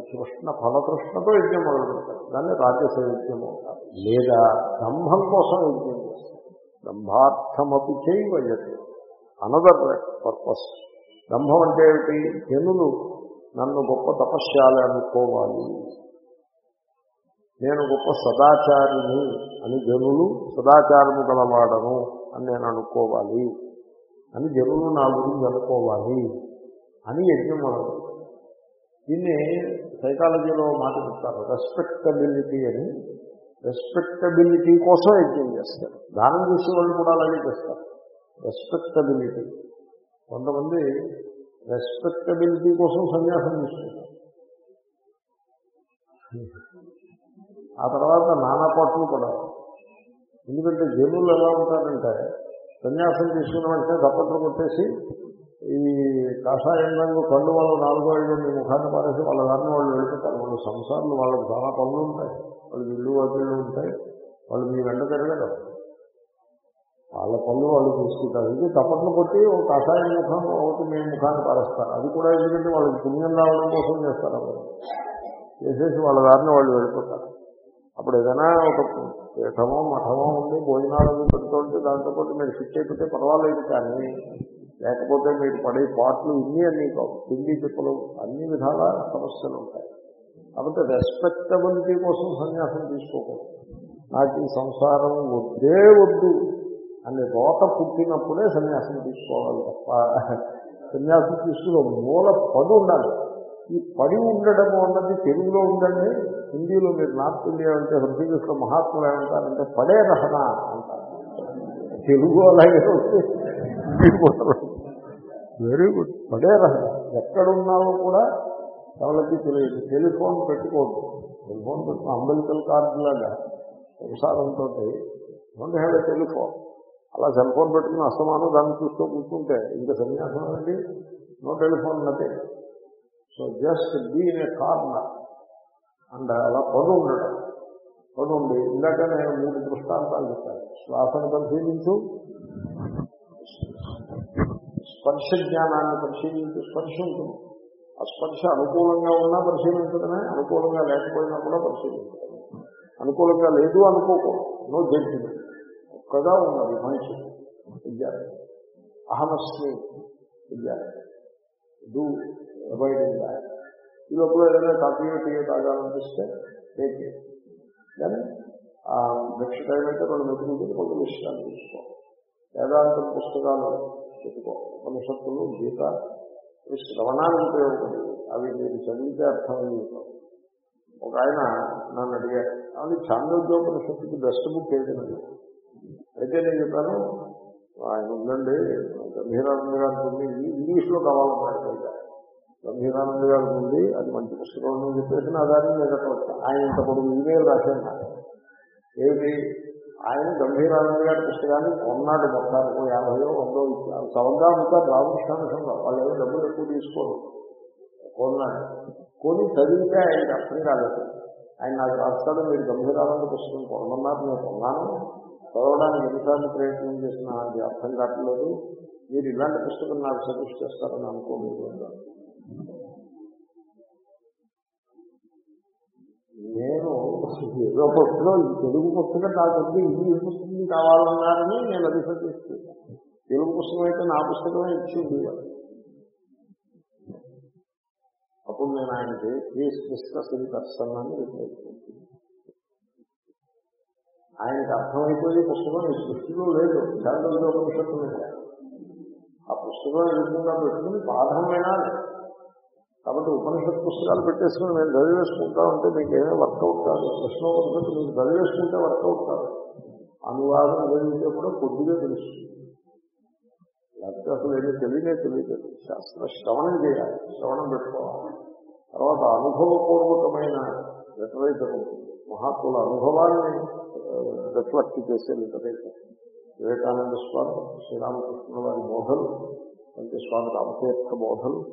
కృష్ణ ఫలకృష్ణతో యజ్ఞం మొదలు పెడతారు దాన్ని రాజస యజ్ఞం అవుతారు లేదా బ్రహ్మం కోసం యజ్ఞం చేస్తారు. బ్రహ్మార్థమపి చేయవయ్యదు అనదర్ పర్పస్ దంభం అంటే ఏమిటి జనులు నన్ను గొప్ప తపస్యాలు అనుకోవాలి నేను గొప్ప సదాచారిని అని జనులు సదాచారము గలవాడను అని నేను అనుకోవాలి అని జనులు నా గురించి అనుకోవాలి అని యజ్ఞం అనదు దీన్ని సైకాలజీలో మాట చెప్తారు రెస్పెక్టబిలిటీ అని రెస్పెక్టబిలిటీ కోసం యజ్ఞం చేస్తారు దానం చేసే వాళ్ళు కూడా అలాగే చేస్తారు రెస్పెక్టబిలిటీ కొంతమంది రెస్పెక్టబిలిటీ కోసం సన్యాసం తీసుకుంటారు. ఆ తర్వాత నానా పాటలు కూడా ఎందుకంటే జనులు ఎలా ఉంటారంటే సన్యాసం తీసుకున్న వెంటనే దప్పట్లు కొట్టేసి ఈ కాషాయం రంగు కళ్ళు వాళ్ళు నాలుగో ఐదు మీ ముఖాన్ని పారేసి వాళ్ళ దాన్ని వాళ్ళు వెళ్ళిపోతారు వాళ్ళు సంసారాలు వాళ్ళకి చాలా పనులు ఉంటాయి. వాళ్ళు ఇల్లు వాకిళ్ళు ఉంటాయి. వాళ్ళు మీ వెంట తిరగడం వాళ్ళ పనులు వాళ్ళు చూసుకుంటారు. ఇది తప్పట్లు కొట్టి ఒక కషాయ ముఖం ఒకటి మీ ముఖాన్ని పారేస్తారు. అది కూడా ఎందుకంటే వాళ్ళకి పుణ్యం రావడం కోసం చేస్తారు అప్పుడు చేసేసి వాళ్ళ దారిని వాళ్ళు వెళ్ళిపోతారు. అప్పుడు ఏదైనా ఒక పీఠమో మఠమో ఉంది భోజనాలు పెడుతుంటే దాంతో పాటు మీరు ఫిట్ అయిపోతే పర్వాలేదు కానీ లేకపోతే మీరు పడే పాటలు ఇన్ని అన్ని కావు. తిండి తిప్పలు అన్ని విధాల సమస్యలు ఉంటాయి. కాబట్టి రెస్పెక్టబిలిటీ కోసం సన్యాసం తీసుకోకూడదు. నాకు ఈ సంసారం వద్దే వద్దు. అని రోత పుట్టినప్పుడే సన్యాసం తీసుకోవాలి తప్ప సన్యాసం తీసుకుని మూల పడి ఉండాలి. ఈ పడి ఉండడము అన్నది తెలుగులో ఉందండి హిందీలో మీరు నార్త్ ఇండియా అంటే హృదయకృష్ణ మహాత్ములు ఏమంటారంటే పడే రహన అంటారు. తెలుగు అలాగే వస్తే వెరీ గుడ్ పడే రహన. ఎక్కడున్నావో కూడా ఎవరికి తెలియదు. టెలిఫోన్ పెట్టుకోవద్దు. టెలిఫోన్ పెట్టుకో అంబలికల్ కార్డు లాగా సంసారంతో డోంట్ హ్యావ్ ఎ టెలిఫోన్. అలా సెల్ ఫోన్ పెట్టుకుని అస్తమానం దాన్ని చూస్తూ కూర్చుంటే ఇంకా సన్యాసం అండి? No telephone nothing. So just be in a corner. And అలా పడు ఉండడం. పడు ఉండి ఇందాక నేను మూడు దృష్టాంతాలు చెప్పాను శ్వాసను పరిశీలించు స్పర్శ జ్ఞానాన్ని పరిశీలించు స్పర్శ ఉంటుంది. ఆ స్పర్శ అనుకూలంగా ఉన్నా పరిశీలించడమే అనుకూలంగా లేకపోయినా కూడా పరిశీలించడమే. అనుకూలంగా లేదు అనుకోకూడదు. No judgement. ఒక్కగా ఉన్నది మనిషి విద్యార్థి అహమస్మి విద్యార్థి డూ అవాయిడింగ్ దాట్ ఈ లోపల ఏదైనా కాఫీ టీ తాగాలనిపిస్తే టేక్ కానీ నెక్స్ట్ టైం అయితే రెండు మెతుకులు కొంత విషయాలు తీసుకో వేదాంతం పుస్తకాలు పెట్టుకో ఉపనిషత్తులు గీత ఇవి శ్రవణానికి ఉపయోగపడి అవి మీరు చదివితే అర్థమయ్యి ఒక ఆయన నన్ను అడిగారు అది చాంద్రోద్యోపనిషత్తుకి బెస్ట్ బుక్ ఏదైనా అయితే నేను చెప్పాను ఆయన ఉందండి గంభీరానంద గారికి ఉంది ఇంగ్లీష్లో కావాలన్నాడు పైగా గంభీరానంద గారికి ఉంది అది మంచి పుస్తకం అని చెప్పేసి నా దాన్ని నేను చెప్పవచ్చు ఆయన ఇంత పొడుగు ఈమెయిల్ రాశాను నాకు. ఏమిటి? ఆయన గంభీరానంద గారి పుస్తకాన్ని కొన్నాడు మొత్తానికి యాభైయో వందో ఇచ్చారు సవంగా అమ్ముతారు రామకృష్ణానుషంలో వాళ్ళు ఏమో డబ్బులు ఎక్కువ తీసుకోరు. కొన్నాడు. కొని చదివితే ఆయనకి అర్థం కాలేదు. ఆయన నాకు రాస్తాడు మీరు గంభీరానంద పుస్తకం కొనమన్నారు నేను కొన్నాను. చదవడానికి ఎన్నిసార్లు ప్రయత్నం చేసినా అది అర్థం కావట్లేదు. మీరు ఇలాంటి పుస్తకం నాకు సజెస్ట్ చేస్తారని అనుకోలేదు నేను ఏదో పుస్తకం ఈ తెలుగు పుస్తకం నాకు ఇంగ్లీష్ పుస్తకం కావాలన్నారని నేను అది సజెస్ట్ తెలుగు పుస్తకం అయితే నా పుస్తకమే ఇచ్చి ఉండేవాడు అప్పుడు నేను ఆయనకి ప్లీజ్ డిస్కస్ ఇన్ పర్సన్ అని రిప్లై ఆయనకి అర్థమైపోయే పుస్తకం ఈ సృష్టిలో లేదు. శాంతోపనిషత్తు మీద ఆ పుస్తకం ఎదుర్కొండా పెట్టుకుని పాఠం వినాలి. కాబట్టి ఉపనిషత్ పుస్తకాలు పెట్టేసుకుని నేను చదివేసుకుంటా ఉంటే మీకు ఏమీ వర్కౌట్ కాదు. కృష్ణోపనిషత్తు మీకు చదివేసుకుంటే వర్కౌట్ కాదు. అనువాదం చదివితే కూడా కొద్దిగా తెలుస్తుంది లేకపోతే అసలు ఏమీ తెలియనే తెలియదు. శాస్త్ర శ్రవణం చేయాలి. శ్రవణం పెట్టుకోవాలి. తర్వాత అనుభవపూర్వకమైన లిటరేచర్ ఉంటుంది మహాత్ముల అనుభవాన్ని రిఫ్లెక్ట్ చేసే లిటరేచర్ వివేకానంద స్వామి శ్రీరామకృష్ణ వారి బోధలు అంటే స్వామి రామతీర్థ బోధలు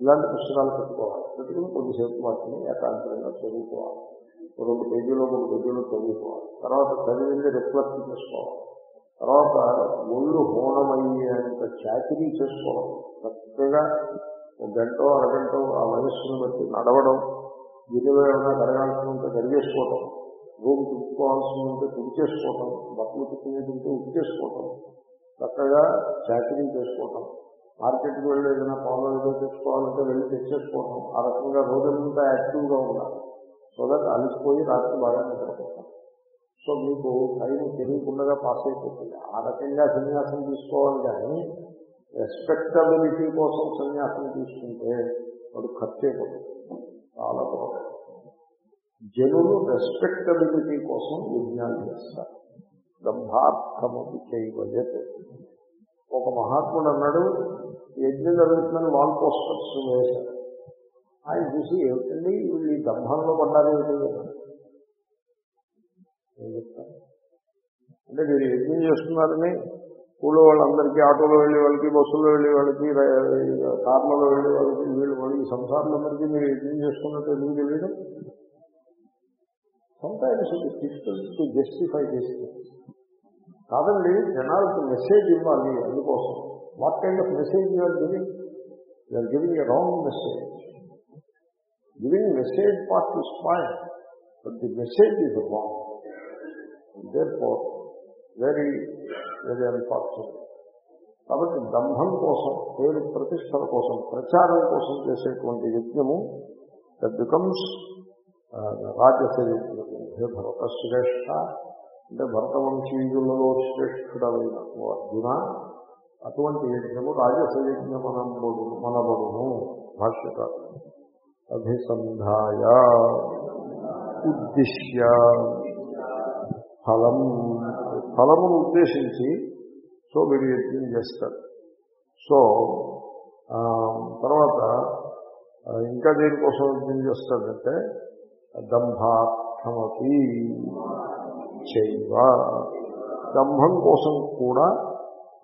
ఇలాంటి పుస్తకాలు పెట్టుకోవాలి. పెట్టుకుని కొద్దిసేపు వాటిని ఏకాంతరంగా చదువుకోవాలి. రెండు పేజీలో మూడు పేజీలో చదువుకోవాలి. తర్వాత చదివింది రిఫ్లెక్ట్ చేసుకోవాలి. తర్వాత ఒళ్ళు హోనమయ్యేంత చాకరీ చేసుకోవాలి. చక్కగా ఒక గంట అరగంట ఆ వయస్సును బట్టి నడవడం గిన్నెలో ఏమైనా కడగాల్సి ఉంటే రూమ్ తుడుచుకోవాల్సి ఉంటే తుడిచేసుకోవటం బట్టలు తుక్కునేది ఉంటే ఉతికేసుకోవటం చక్కగా చాకరీ చేసుకోవటం మార్కెట్కి వెళ్ళి ఏదైనా పాలు ఏదో తెచ్చుకోవాలంటే వెళ్ళి తెచ్చేసుకోవటం ఆ రకంగా రోజంతా యాక్టివ్గా ఉండాలి. సో దట్ అలసిపోయి రాత్రి బాగా నిద్రపోతాం. సో మీకు టైం తెలియకుండా పాస్ అయిపోతుంది. ఆ రకంగా సన్యాసం తీసుకోవాలి కానీ రెస్పెక్టబిలిటీ కోసం సన్యాసం తీసుకుంటే వాడు ఖర్చు అయిపోతుంది. చాలా బాగుంది. జనులు రెస్పెక్టబిలిటీ కోసం యజ్ఞాలు చేస్తారు. బ్రహ్మార్థము చేయవలేదు ఒక మహాత్ముడు అన్నాడు యజ్ఞం జరుగుతుందని వాల్ పోస్టర్స్ వేశారు. ఆయన చూసి ఏమిటండి? వీళ్ళు ఈ బ్రహ్మంలో పడ్డారు ఏమిటి? చెప్తాను అంటే మీరు యజ్ఞం చేస్తున్నారని ఊళ్ళో వాళ్ళందరికీ ఆటోలో వెళ్ళే వాళ్ళకి బస్సులో వెళ్ళే వాళ్ళకి కార్లలో వెళ్ళే వాళ్ళకి వీళ్ళు వాళ్ళకి సంసారంలో మీరు యజ్ఞం చేసుకున్నట్టు ఎందుకు తెలియదు sometimes it justify difficult to justify కాదండి జనాలకు మెసేజ్ ఇవ్వాలి అందుకోసం. What kind of message you're giving you're giving a wrong message giving message part is fine but the message is wrong therefore very very unfortunate కాబట్టి దంభం కోసం పేరు ప్రతిష్టల కోసం ప్రచారం కోసం చేసేటువంటి యజ్ఞము దట్ బికమ్స్ రాజస హే భరత శ్రేష్ఠ? అంటే భరతవంశీయులలో శ్రేష్ఠుడమైన ఓ అర్జున అటువంటి యజ్ఞము రాజస యజ్ఞమనబడు మనబడును. భాష్యత అభిసంధాయ ఉద్దిశ్య ఫలం ఫలమును ఉద్దేశించి సో వీడు యజ్ఞం చేస్తారు. సో తర్వాత ఇంకా దేనికోసం యజ్ఞం చేస్తాడంటే దంభార్థమపి చైవ. దంభం కోసం కూడా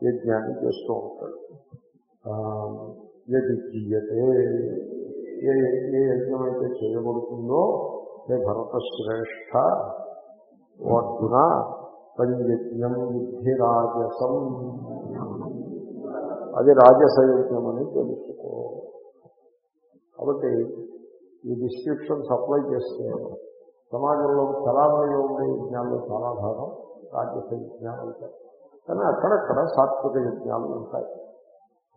యజ్ఞాన్ని చేస్తూ ఉంటాడు. ఆ, ఏ ఏ యజ్ఞం అయితే చేయబడుతుందో హే భరత శ్రేష్ఠ అర్జున పంయజ్ఞం విద్ధి రాజసం అది రాజసయజ్ఞం అని తెలుసుకో. కాబట్టి ఈ డిస్క్రిప్షన్స్ అప్లై చేస్తే సమాజంలో చలామణిలో ఉండే యజ్ఞాల్లో చాలా భాగం రాజస యజ్ఞాలు ఉంటాయి. కానీ అక్కడక్కడ సాత్విక యజ్ఞాలు ఉంటాయి.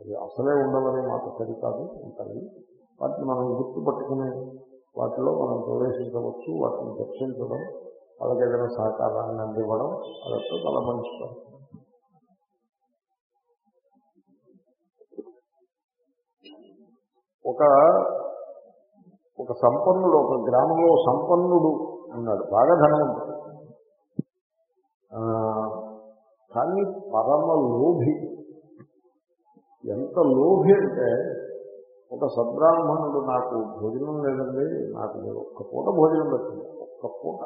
అది అసలే ఉండవనే మాట సరికాదు. ఉంటాయి వాటిని మనం గుర్తుపట్టుకుని వాటిలో మనం ప్రవేశించవచ్చు వాటిని దర్శించడం వాళ్ళకి ఏదైనా సహకారాన్ని అందివ్వడం అదంతా చాలా మంచి పని. ఒక ఒక సంపన్నుడు ఒక గ్రామంలో సంపన్నుడు ఉన్నాడు బాగా ధనవంతుడు కానీ పరమ లోభి. ఎంత లోభి అంటే ఒక సద్బ్రాహ్మణుడు నాకు భోజనం లేదండి నాకు మీరు ఒక్క పూట భోజనం పెట్టింది ఒక్క పూట.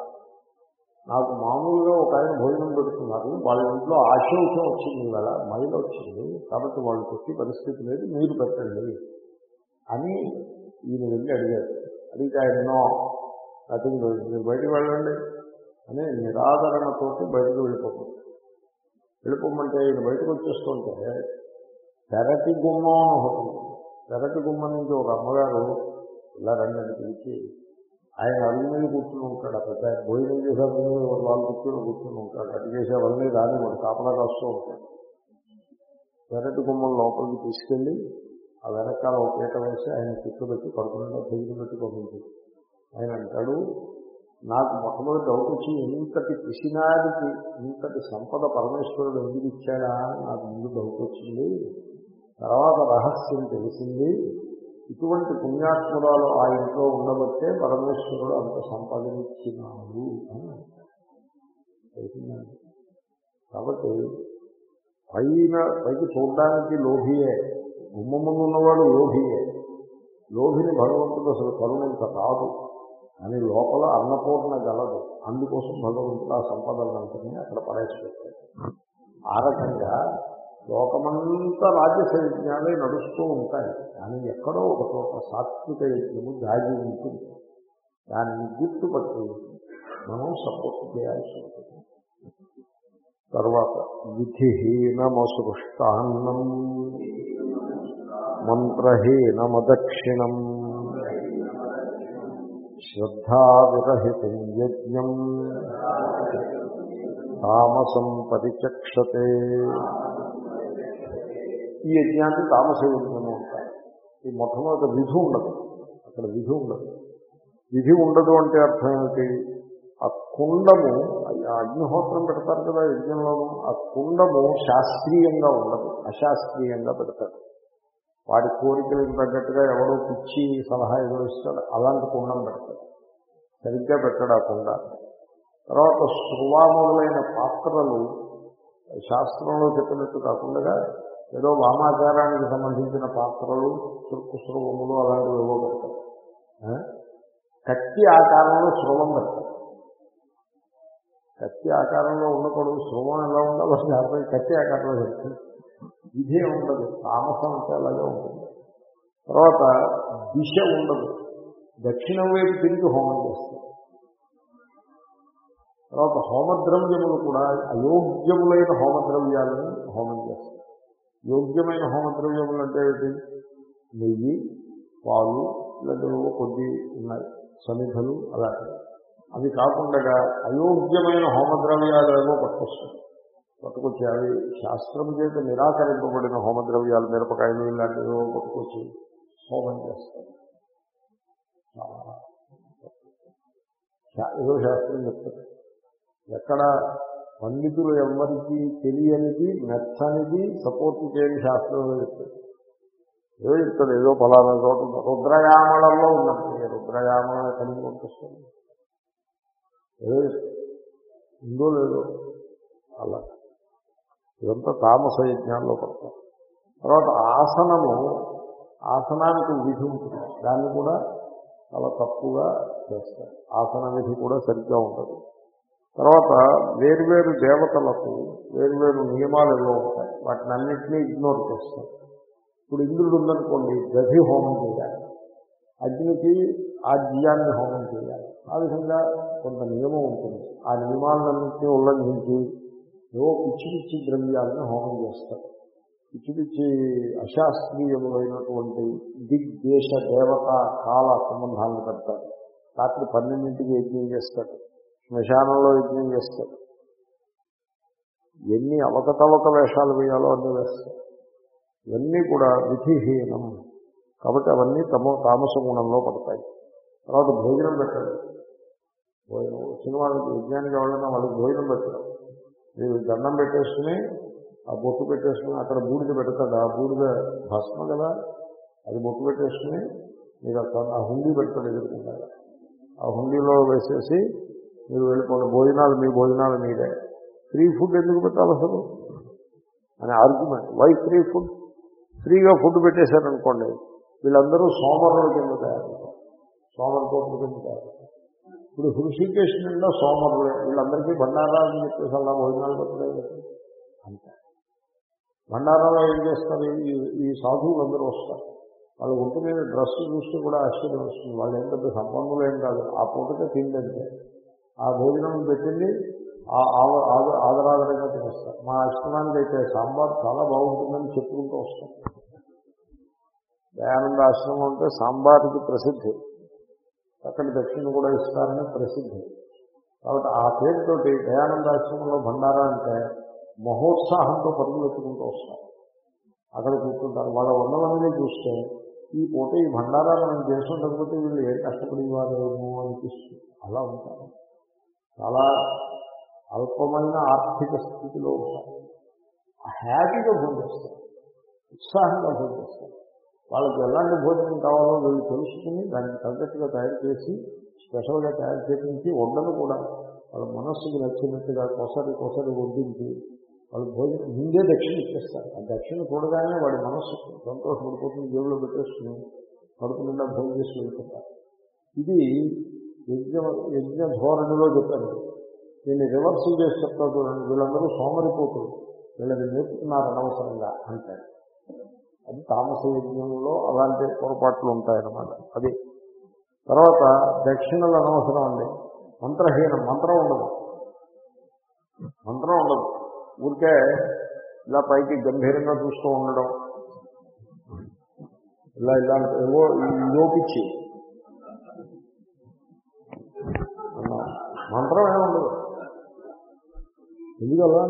నాకు మామూలుగా ఒక ఆయన భోజనం పెడుతున్నారు. వాళ్ళ ఇంట్లో ఆశోషం వచ్చింది కదా మైలు వచ్చింది. కాబట్టి వాళ్ళు పెట్టి పరిస్థితి లేదు మీరు పెట్టండి అని ఈయన వెళ్ళి అడిగారు. అడిగితే ఆయన నో నథింగ్ మీరు బయటికి వెళ్ళండి అని నిరాదరణతోటి బయటకు వెళ్ళిపోతుంది వెళ్ళిపోమంటే ఈయన బయటకు వచ్చేస్తుంటే తెరటి గుమ్మం అని తెరటి గుమ్మం నుంచి ఒక అమ్మగారు ఇలా రండి పిలిచి ఆయన అరుగు మీద కూర్చుని ఉంటాడు. అక్కడ పెద్ద ఆయన భోజనం చేసే మీద వాళ్ళు కూర్చుని కూర్చుని ఉంటాడు. అటు చేసే వాళ్ళని రాని వాడు కాపలా కాస్తూ ఉంటాడు. తెరటి గుమ్మం లోపలికి తీసుకెళ్ళి ఆ వెనకాల ఒక పీట వేసి ఆయన చుట్టూ పెట్టి పడుకుండా భోజనం పెట్టి ఆయన అంటాడు నాకు మొట్టమొదటి డౌట్ వచ్చి ఇంతటి పిసినాడికి ఇంతటి సంపద పరమేశ్వరుడు ఎందుకు ఇచ్చాడా? అని నాకు ముందు డౌట్ వచ్చింది. తర్వాత రహస్యం తెలిసింది. ఇటువంటి పుణ్యాత్మురాలు ఆ ఇంట్లో ఉండబట్టే పరమేశ్వరుడు అంత సంపాదించినాడు. అని తెలిసిందండి కాబట్టి పైన పైకి చూడడానికి లోభియే. గుమ్మ ముందు ఉన్నవాడు లోభియే. లోభిని భగవంతుడు అసలు కరుణించ రాదు అని లోపల అన్నపూర్ణ గలదు. అందుకోసం భగవంతుడు ఆ సంపదలంతని అక్కడ పడేసిపెట్టాడు ఆ రకంగా లోకమంతా రాజస యజ్ఞాలే నడుస్తూ ఉంటాయి. కానీ ఎక్కడో ఒక చోట సాత్విక యజ్ఞము దాగి ఉంటుంది. దాన్ని గుర్తుపట్టి మనం సపోర్ట్ చేయాల్సి ఉంటుంది. తర్వాత విధిహీనమసృష్టాన్నం. మంత్రహీనమదక్షిణం శ్రద్ధావిరహితం యజ్ఞం. తామసం పరిచక్షతే. ఈ యజ్ఞాన్ని తామస యజ్ఞము అంటారు. ఈ మొట్టమొదటి విధి ఉండదు. అక్కడ విధి ఉండదు. విధి ఉండదు అంటే అర్థం ఏమిటి? ఆ కుండము అగ్నిహోత్రం పెడతారు కదా యజ్ఞంలోనూ ఆ కుండము శాస్త్రీయంగా ఉండదు. అశాస్త్రీయంగా పెడతారు. వాడి కోరికలకు తగ్గట్టుగా ఎవడో పిచ్చి సలహా ఏదో ఇస్తాడు అలాంటి కుండం పెడతాడు. సరిగ్గా పెట్టాడు కుండ? తర్వాత శృవా మొదలైన పాత్రలు శాస్త్రంలో చెప్పినట్టు కాకుండా ఏదో వామాచారానికి సంబంధించిన పాత్రలు చురుకు శృవములు అలాంటివి ఏవో పెడతారు కత్తి ఆకారంలో శృవం పెడతారు కత్తి ఆకారంలో ఉండకూడదు శృవం ఎలా ఉండాలో కత్తి ఆకారంలో పెడతారు విధే ఉండదు తామసం అంటే అలాగే ఉంటుంది. తర్వాత దిశ ఉండదు దక్షిణం వైపు తిరిగి హోమం చేస్తారు. తర్వాత హోమద్రవ్యములు కూడా అయోగ్యములైన హోమద్రవ్యాలను హోమం చేస్తారు. యోగ్యమైన హోమద్రవ్యములు అంటే ఏంటి నెయ్యి పాలు ఇలాంటివి కొద్ది ఉన్నాయి సమిధలు అలాంటివి. అవి కాకుండా అయోగ్యమైన హోమద్రవ్యాలు ఏమో పట్టుకొస్తాయి పట్టుకొచ్చి అవి శాస్త్రం చేత నిరాకరింపబడిన హోమద్రవ్యాలు మిరపకాయలు ఇలాంటివి పట్టుకొచ్చి హోమం చేస్తారు. ఏదో శాస్త్రం చెప్తారు. ఎక్కడ పండితులు ఎవరికి తెలియనిది మెచ్చనిది సపోర్ట్ చేయని శాస్త్రం చెప్తారు. ఏదో చెప్తారు ఏదో ఫలానా చోట రుద్రయామలలో ఉన్నట్టు రుద్రయామం కలిగి పంపిస్తుంది ఏదో ఉందో లేదో అలా ఇదంతా తామస యజ్ఞాల్లో పడతాం. తర్వాత ఆసనము ఆసనానికి విధి ఉంటుంది. దాన్ని కూడా చాలా తప్పుగా చేస్తారు. ఆసన విధి కూడా సరిగ్గా ఉంటుంది తర్వాత వేరువేరు దేవతలకు వేరువేరు నియమాలు ఏవో ఉంటాయి. వాటిని అన్నింటినీ ఇగ్నోర్ చేస్తారు ఇప్పుడు ఇంద్రుడు ఉందనుకోండి దధి హోమం చేయాలి. అగ్నికి ఆజ్యాన్ని హోమం చేయాలి. ఆ విధంగా కొంత నియమం ఉంటుంది. ఆ నియమాలన్నింటినీ ఉల్లంఘించి ఏవో పిచ్చి పిచ్చి ద్రవ్యాలను హోమం చేస్తారు. పిచ్చి పిచ్చి అశాస్త్రీయములైనటువంటి దిగ్దేశ దేవత కాల సంబంధాలను పెడతారు. రాత్రి పన్నెండింటికి యజ్ఞం చేస్తారు. శ్మశానంలో యజ్ఞం చేస్తారు. ఎన్ని అవకతవక వేషాలు వేయాలో అన్నీ వేస్తారు. ఇవన్నీ కూడా విధిహీనం. కాబట్టి అవన్నీ తమ తామస గుణంలో పడతాయి. తర్వాత భోజనం పెట్టాలి భోజనం వచ్చిన వాళ్ళకి యజ్ఞానికి ఎవరైనా వాళ్ళకి భోజనం పెట్టడం మీరు దండం పెట్టేసుకుని ఆ బొట్టు పెట్టేసుకుని అక్కడ బూడిద పెడతాడు. ఆ బూడిద భస్మ కదా. అది బొట్టు పెట్టేసుకుని మీరు అక్కడ ఆ హుండీ పెడతాడు ఎదుర్కొంటారు ఆ హుండీలో వేసేసి మీరు వెళ్ళిపోండి. భోజనాలు మీ భోజనాలు మీరే. ఫ్రీ ఫుడ్ ఎందుకు పెట్టాలి అసలు? అనే ఆర్గ్యుమెంట్. వై ఫ్రీ ఫుడ్ ఫ్రీగా ఫుడ్ పెట్టేశారనుకోండి వీళ్ళందరూ సోమరుల కింద తయారవుతారు. సోమరకోట్ల కింద తయారు ఇప్పుడు హృషికేశ్ నిండా సోమరులే. వీళ్ళందరికీ భండారాలు అని చెప్పేసి అలా భోజనాలు పెట్టలేదు అంతే. బండారాలో ఏం చేస్తారు? ఈ ఈ సాధువులు అందరూ వస్తారు. వాళ్ళు ఒంటి మీద డ్రెస్ చూస్తే కూడా ఆశ్చర్యం వస్తుంది. వాళ్ళు ఏం పెద్ద సంబంధులు ఏం కాదు. ఆ పూటకే తిండంటే ఆ భోజనం పెట్టింది ఆదరాదరంగా తినేస్తారు. మా ఆశ్రమానికి అయితే సాంబార్ చాలా బాగుంటుందని చెప్పుకుంటూ వస్తాం దయానంద ఆశ్రమం అంటే సాంబార్కి ప్రసిద్ధి. అక్కడ దక్షిణ కూడా ఇస్తారని ప్రసిద్ధి. కాబట్టి ఆ పేరుతోటి దయానంద ఆశ్రమంలో భండారా అంటే మహోత్సాహంతో పరుగులు ఎత్తుకుంటూ వస్తారు. అక్కడ కూర్చుంటారు. వాళ్ళ వంద మందిని చూస్తే ఈ పూట ఈ భండారా మనం చేసుకుంటకపోతే వీళ్ళు ఏ కష్టపడి అనిపిస్తుంది. అలా ఉంటారు. చాలా అల్పమైన ఆర్థిక స్థితిలో ఉంటారు. హ్యాపీగా భోజనిస్తారు ఉత్సాహంగా భోజనిస్తారు వాళ్ళకి ఎలాంటి భోజనం కావాలో వీళ్ళు తెలుసుకుని దానికి తగ్గట్టుగా తయారు చేసి స్పెషల్గా తయారు చేయించి వండను కూడా. వాళ్ళ మనస్సుకి నచ్చినట్టుగా కొసరి కొసరి వడ్డించి వాళ్ళు భోజనం ముందే దక్షిణ ఇచ్చేస్తారు. ఆ దక్షిణ చూడగానే వాడి మనస్సు సంతోషపడిపోతుంది జేబులో పెట్టేసుకుని కడుపు నిండా భోజనం చేసి వెళ్ళిపోతారు. ఇది యజ్ఞ యజ్ఞ ధోరణిలో చెప్పాను దీన్ని రివర్సల్ చేసి చెప్తా చూడండి. వీళ్ళందరూ సోమరిపోతులు. వీళ్ళని నేర్పుతున్నారు అనవసరంగా అంటారు. అది తామస యజ్ఞంలో అలాంటి పొరపాట్లు ఉంటాయన్నమాట. అది తర్వాత దక్షిణలు అనవసరం అండి మంత్రహీనం మంత్రం ఉండదు. మంత్రం ఉండదు. ఊరికే ఇలా పైకి గంభీరంగా చూస్తూ ఉండడం. ఇలా ఇలాంటి ఏవో లోపించి మంత్రం ఏమి ఉండదు ఎందుకు అలా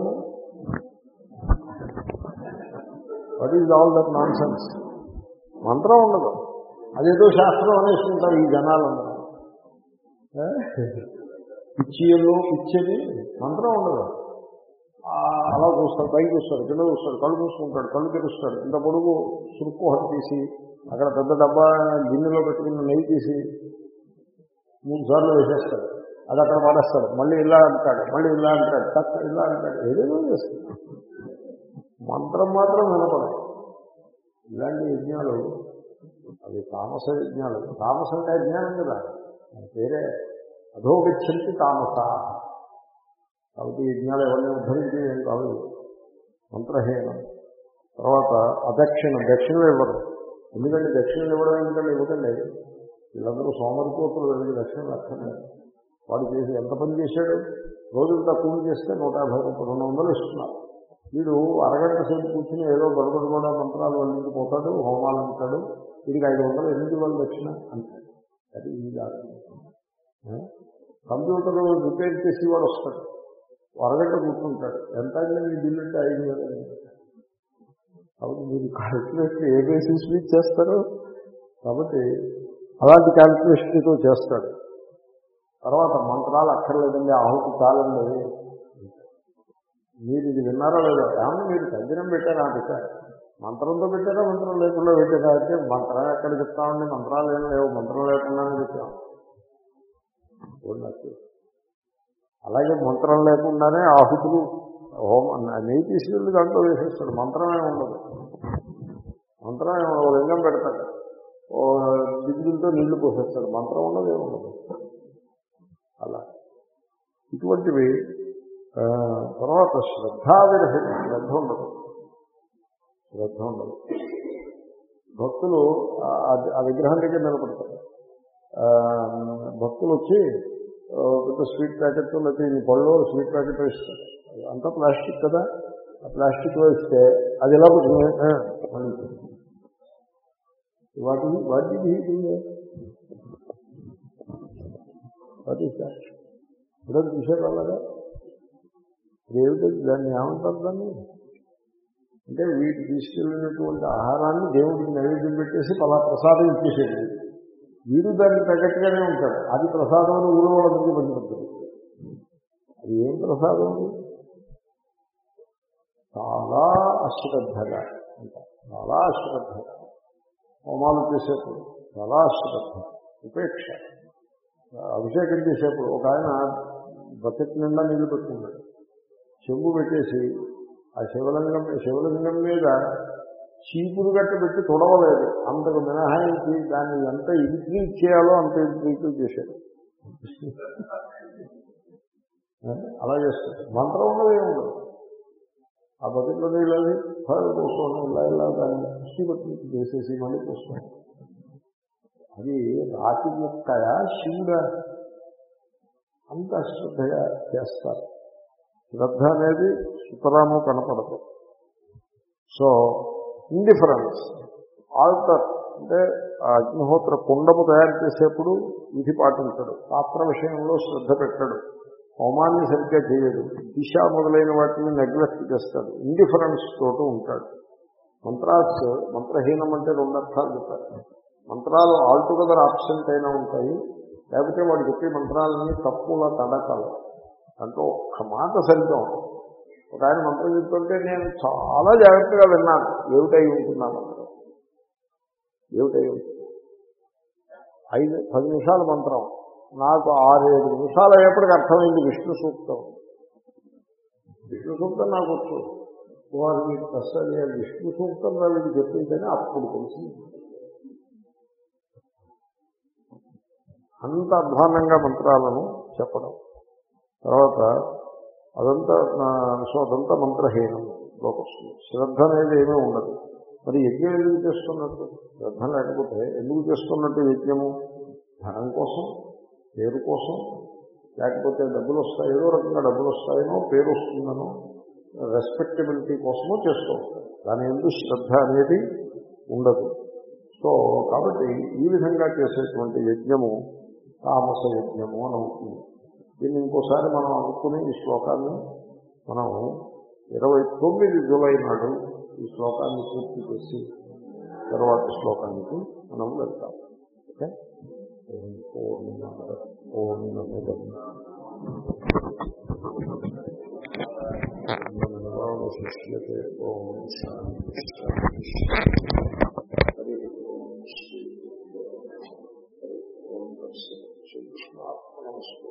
what is all that nonsense మంత్రం ఉండదు. అదేదో శాస్త్రం అనేసుకుంటారు ఈ జనాలందరూ పిచ్చియలో పిచ్చని మంత్రం ఉండదు. అలా చూస్తాడు పైకి చూస్తాడు కింద చూస్తాడు కళ్ళు మూసుకుంటాడు కళ్ళు తెరుస్తాడు ఇంత పొడుగు సురుక్కు ఒకటి తీసి అక్కడ పెద్ద డబ్బా గిన్నెలో పెట్టుకున్న నెయ్యి తీసి మూడు సార్లు వేసేస్తాడు అది అక్కడ పడేస్తాడు మళ్ళీ ఇలా అంటాడు మళ్ళీ ఇలా అంటాడు తక్క ఇలా అంటాడు ఏదేదో చేస్తాడు మంత్రం మాత్రం వినపడదు. ఇలాంటి యజ్ఞాలు అవి తామస యజ్ఞాలు. తామస అంటే అజ్ఞానం కదా. పేరే అధోగచ్చంతి తామస. కాబట్టి యజ్ఞాలు ఎవరిని ఉద్ధరించి ఏం కాదు. మంత్రహీనం. తర్వాత అదక్షిణం. దక్షిణలు ఇవ్వరు. ఎందుకంటే దక్షిణలు ఇవ్వడం ఎందుకంటే ఇవ్వకండి వీళ్ళందరూ సోమరిపోతులు వెళ్ళి దక్షిణలు అక్కర్లేదు వాడు చేసి ఎంత పని చేశాడు? రోజులు తక్కువ చేస్తే నూట యాభై రూపాయలు రెండు వందలు ఇస్తున్నారు. వీడు అరగంట సేపు కూర్చుని ఏదో గడపడు కూడా మంత్రాలు వల్లించి పోతాడు హోమాలు అంటాడు వీడికి ఐదు వందలు ఎనిమిది వాళ్ళు వచ్చిన అంటాడు. అది ఇది కాదు కంప్యూటర్ రిపేర్ చేసి వాడు వస్తాడు. అరగంట కూర్చుంటాడు. ఎంత అయింది మీ బిల్లు అంటే ఐదు వేలు అయింది. కాబట్టి మీరు క్యాల్కులేషన్ ఏ బేసిస్ మీద చేస్తారు కాబట్టి అలాంటి క్యాల్కులేషన్తో చేస్తాడు. తర్వాత మంత్రాలు అక్కర్లేదండి ఆహుతి చాలండి మీరు ఇది విన్నారా లేదా ఏమన్నా మీరు తగ్గినం పెట్టారా సార్? మంత్రంతో పెట్టారా? మంత్రం లేకుండా పెట్టారా అంటే మంత్రం ఎక్కడ చెప్తామండి? మంత్రాలు ఏం లేవు. మంత్రం లేకుండానే చెప్పాం అలాగే మంత్రం లేకుండానే ఆహుతులు హోమ నెయ్యి తీసుకెళ్ళి దాంట్లో వేసేస్తాడు. మంత్రమే ఉండదు. మంత్రం ఏమో లింగం పెడతాడు. ఓ దిగులతో నీళ్ళు పోసేస్తాడు. మంత్రం ఉండదు. ఏముండదు అలా. ఇటువంటివి తర్వాత శ్రద్ధావిరహి శ్రద్ధ ఉండదు. శ్రద్ధ ఉండదు. భక్తులు ఆ- విగ్రహం దగ్గర నిలబడతారు. భక్తులు వచ్చి పెద్ద స్వీట్ ప్యాకెట్ లేకపోతే ఈ పళ్ళు స్వీట్ ప్యాకెట్ ఇస్తారు అంతా ప్లాస్టిక్ కదా. ఆ ప్లాస్టిక్ ఇస్తే అది ఎలా పుట్టింది వాటి వాటి ఇప్పుడు చూసారు అలాగా? దేవుడు దాన్ని ఏమంటారు దాన్ని? అంటే వీటి తీసుకెళ్ళినటువంటి ఆహారాన్ని దేవుడికి నైవేద్యం పెట్టేసి పలా ప్రసాదం ఇచ్చేసేది. వీడు దాన్ని తగ్గట్టుగానే ఉంటాడు. అది ప్రసాదం అని ఊరు వాళ్ళకి పనిపడుతుంది అది ఏం ప్రసాదం? చాలా అశ్రద్ధగా ఉంటారు చాలా అశ్రద్ధగా హోమాలు చేసేప్పుడు చాలా అశ్రద్ధ ఉపేక్ష. అభిషేకం చేసేప్పుడు ఒక ఆయన బకెట్ నిండా నీళ్ళు పెట్టుకున్నాడు. చెంబు పెట్టేసి ఆ శివలింగం శివలింగం మీద చీపురు గట్ట పెట్టి తొడవలేదు. అంతకు మినహాయించి దాన్ని ఎంత ఇంక్రీజ్ చేయాలో అంత ఇంక్రీజ్ చేశాడు అలా చేస్తాడు మంత్రం ఉన్నది ఏముండదు ఆ బకెట్లో నీళ్ళని ఫైవ్ పోసుకోవడం ఇలా ఇలా దాన్ని దృష్టి పట్టి చేసేసి మళ్ళీ పోసుకోవడం అది రాతి ముక్కయా శివుడా? అంత శ్రద్ధగా చేస్తారు. శ్రద్ధ అనేది సుతరాము కనపడదు. సో ఇండిఫరెన్స్ ఆల్టర్ అంటే అగ్నిహోత్ర కుండము తయారు చేసేప్పుడు విధి పాటించడు. పాత్ర విషయంలో శ్రద్ధ పెట్టడు. హోమాన్ని సరిగ్గా చేయడు. దిశ మొదలైన వాటిని నెగ్లెక్ట్ చేస్తాడు. ఇండిఫరెన్స్ తోటి ఉంటాడు. మంత్రాస్ మంత్రహీనం అంటే రెండు అర్థాలు చెప్పారు. మంత్రాలు ఆల్టుగెదర్ ఆబ్సెంట్ అయినా ఉంటాయి. లేకపోతే వాడు చెప్పే మంత్రాలన్నీ తప్పుల తడకలు. దాంట్లో ఒక్క మాట సరిగ్గా ఉంటుంది. ఒక ఆయన మంత్రం చెప్తుంటే నేను చాలా జాగ్రత్తగా విన్నాను. ఏమిటై ఉంటున్నాను మంత్రం? ఏమిటై ఉంటుంది ఐదు పది నిమిషాల మంత్రం. నాకు ఆరేడు నిమిషాలు అయ్యేప్పటికి అర్థమైంది విష్ణు సూక్తం. విష్ణు సూక్తం నాకు వచ్చు. వారు మీకు అసలు విష్ణు సూక్తం నా వీళ్ళు చెప్పిందని అప్పుడు తెలిసింది. అంత అధ్వానంగా మంత్రాలను చెప్పడం. తర్వాత అదంతా సో అదంతా మంత్రహీనం లోకొస్తుంది శ్రద్ధ అనేది ఏమీ ఉండదు. మరి యజ్ఞం ఎందుకు చేస్తున్నట్టు? శ్రద్ధ లేకపోతే ఎందుకు చేస్తున్నట్టు యజ్ఞము? ధనం కోసం పేరు కోసం లేకపోతే డబ్బులు వస్తాయి ఏదో రకంగా డబ్బులు వస్తాయనో పేరు వస్తుందనో రెస్పెక్టబిలిటీ కోసమో చేస్తూ ఉంటారు. దాని ఎందుకు శ్రద్ధ అనేది ఉండదు. సో కాబట్టి ఈ విధంగా చేసేటువంటి యజ్ఞము తామస యజ్ఞము అని అవుతుంది. దీన్ని ఇంకోసారి మనం అనుకుని ఈ శ్లోకాన్ని మనం ఇరవై తొమ్మిది జూలై నాడు ఈ శ్లోకాన్ని పూర్తి చేసి తర్వాత శ్లోకానికి మనం వెళ్తాం. ఓకే? ఓం పూర్ణమద పూర్ణముదం. శిష్యతే. ఓం శాంతి హరి ఓం. శ్రీ ఓం శ్రీకృష్ణాత్మనమస్తు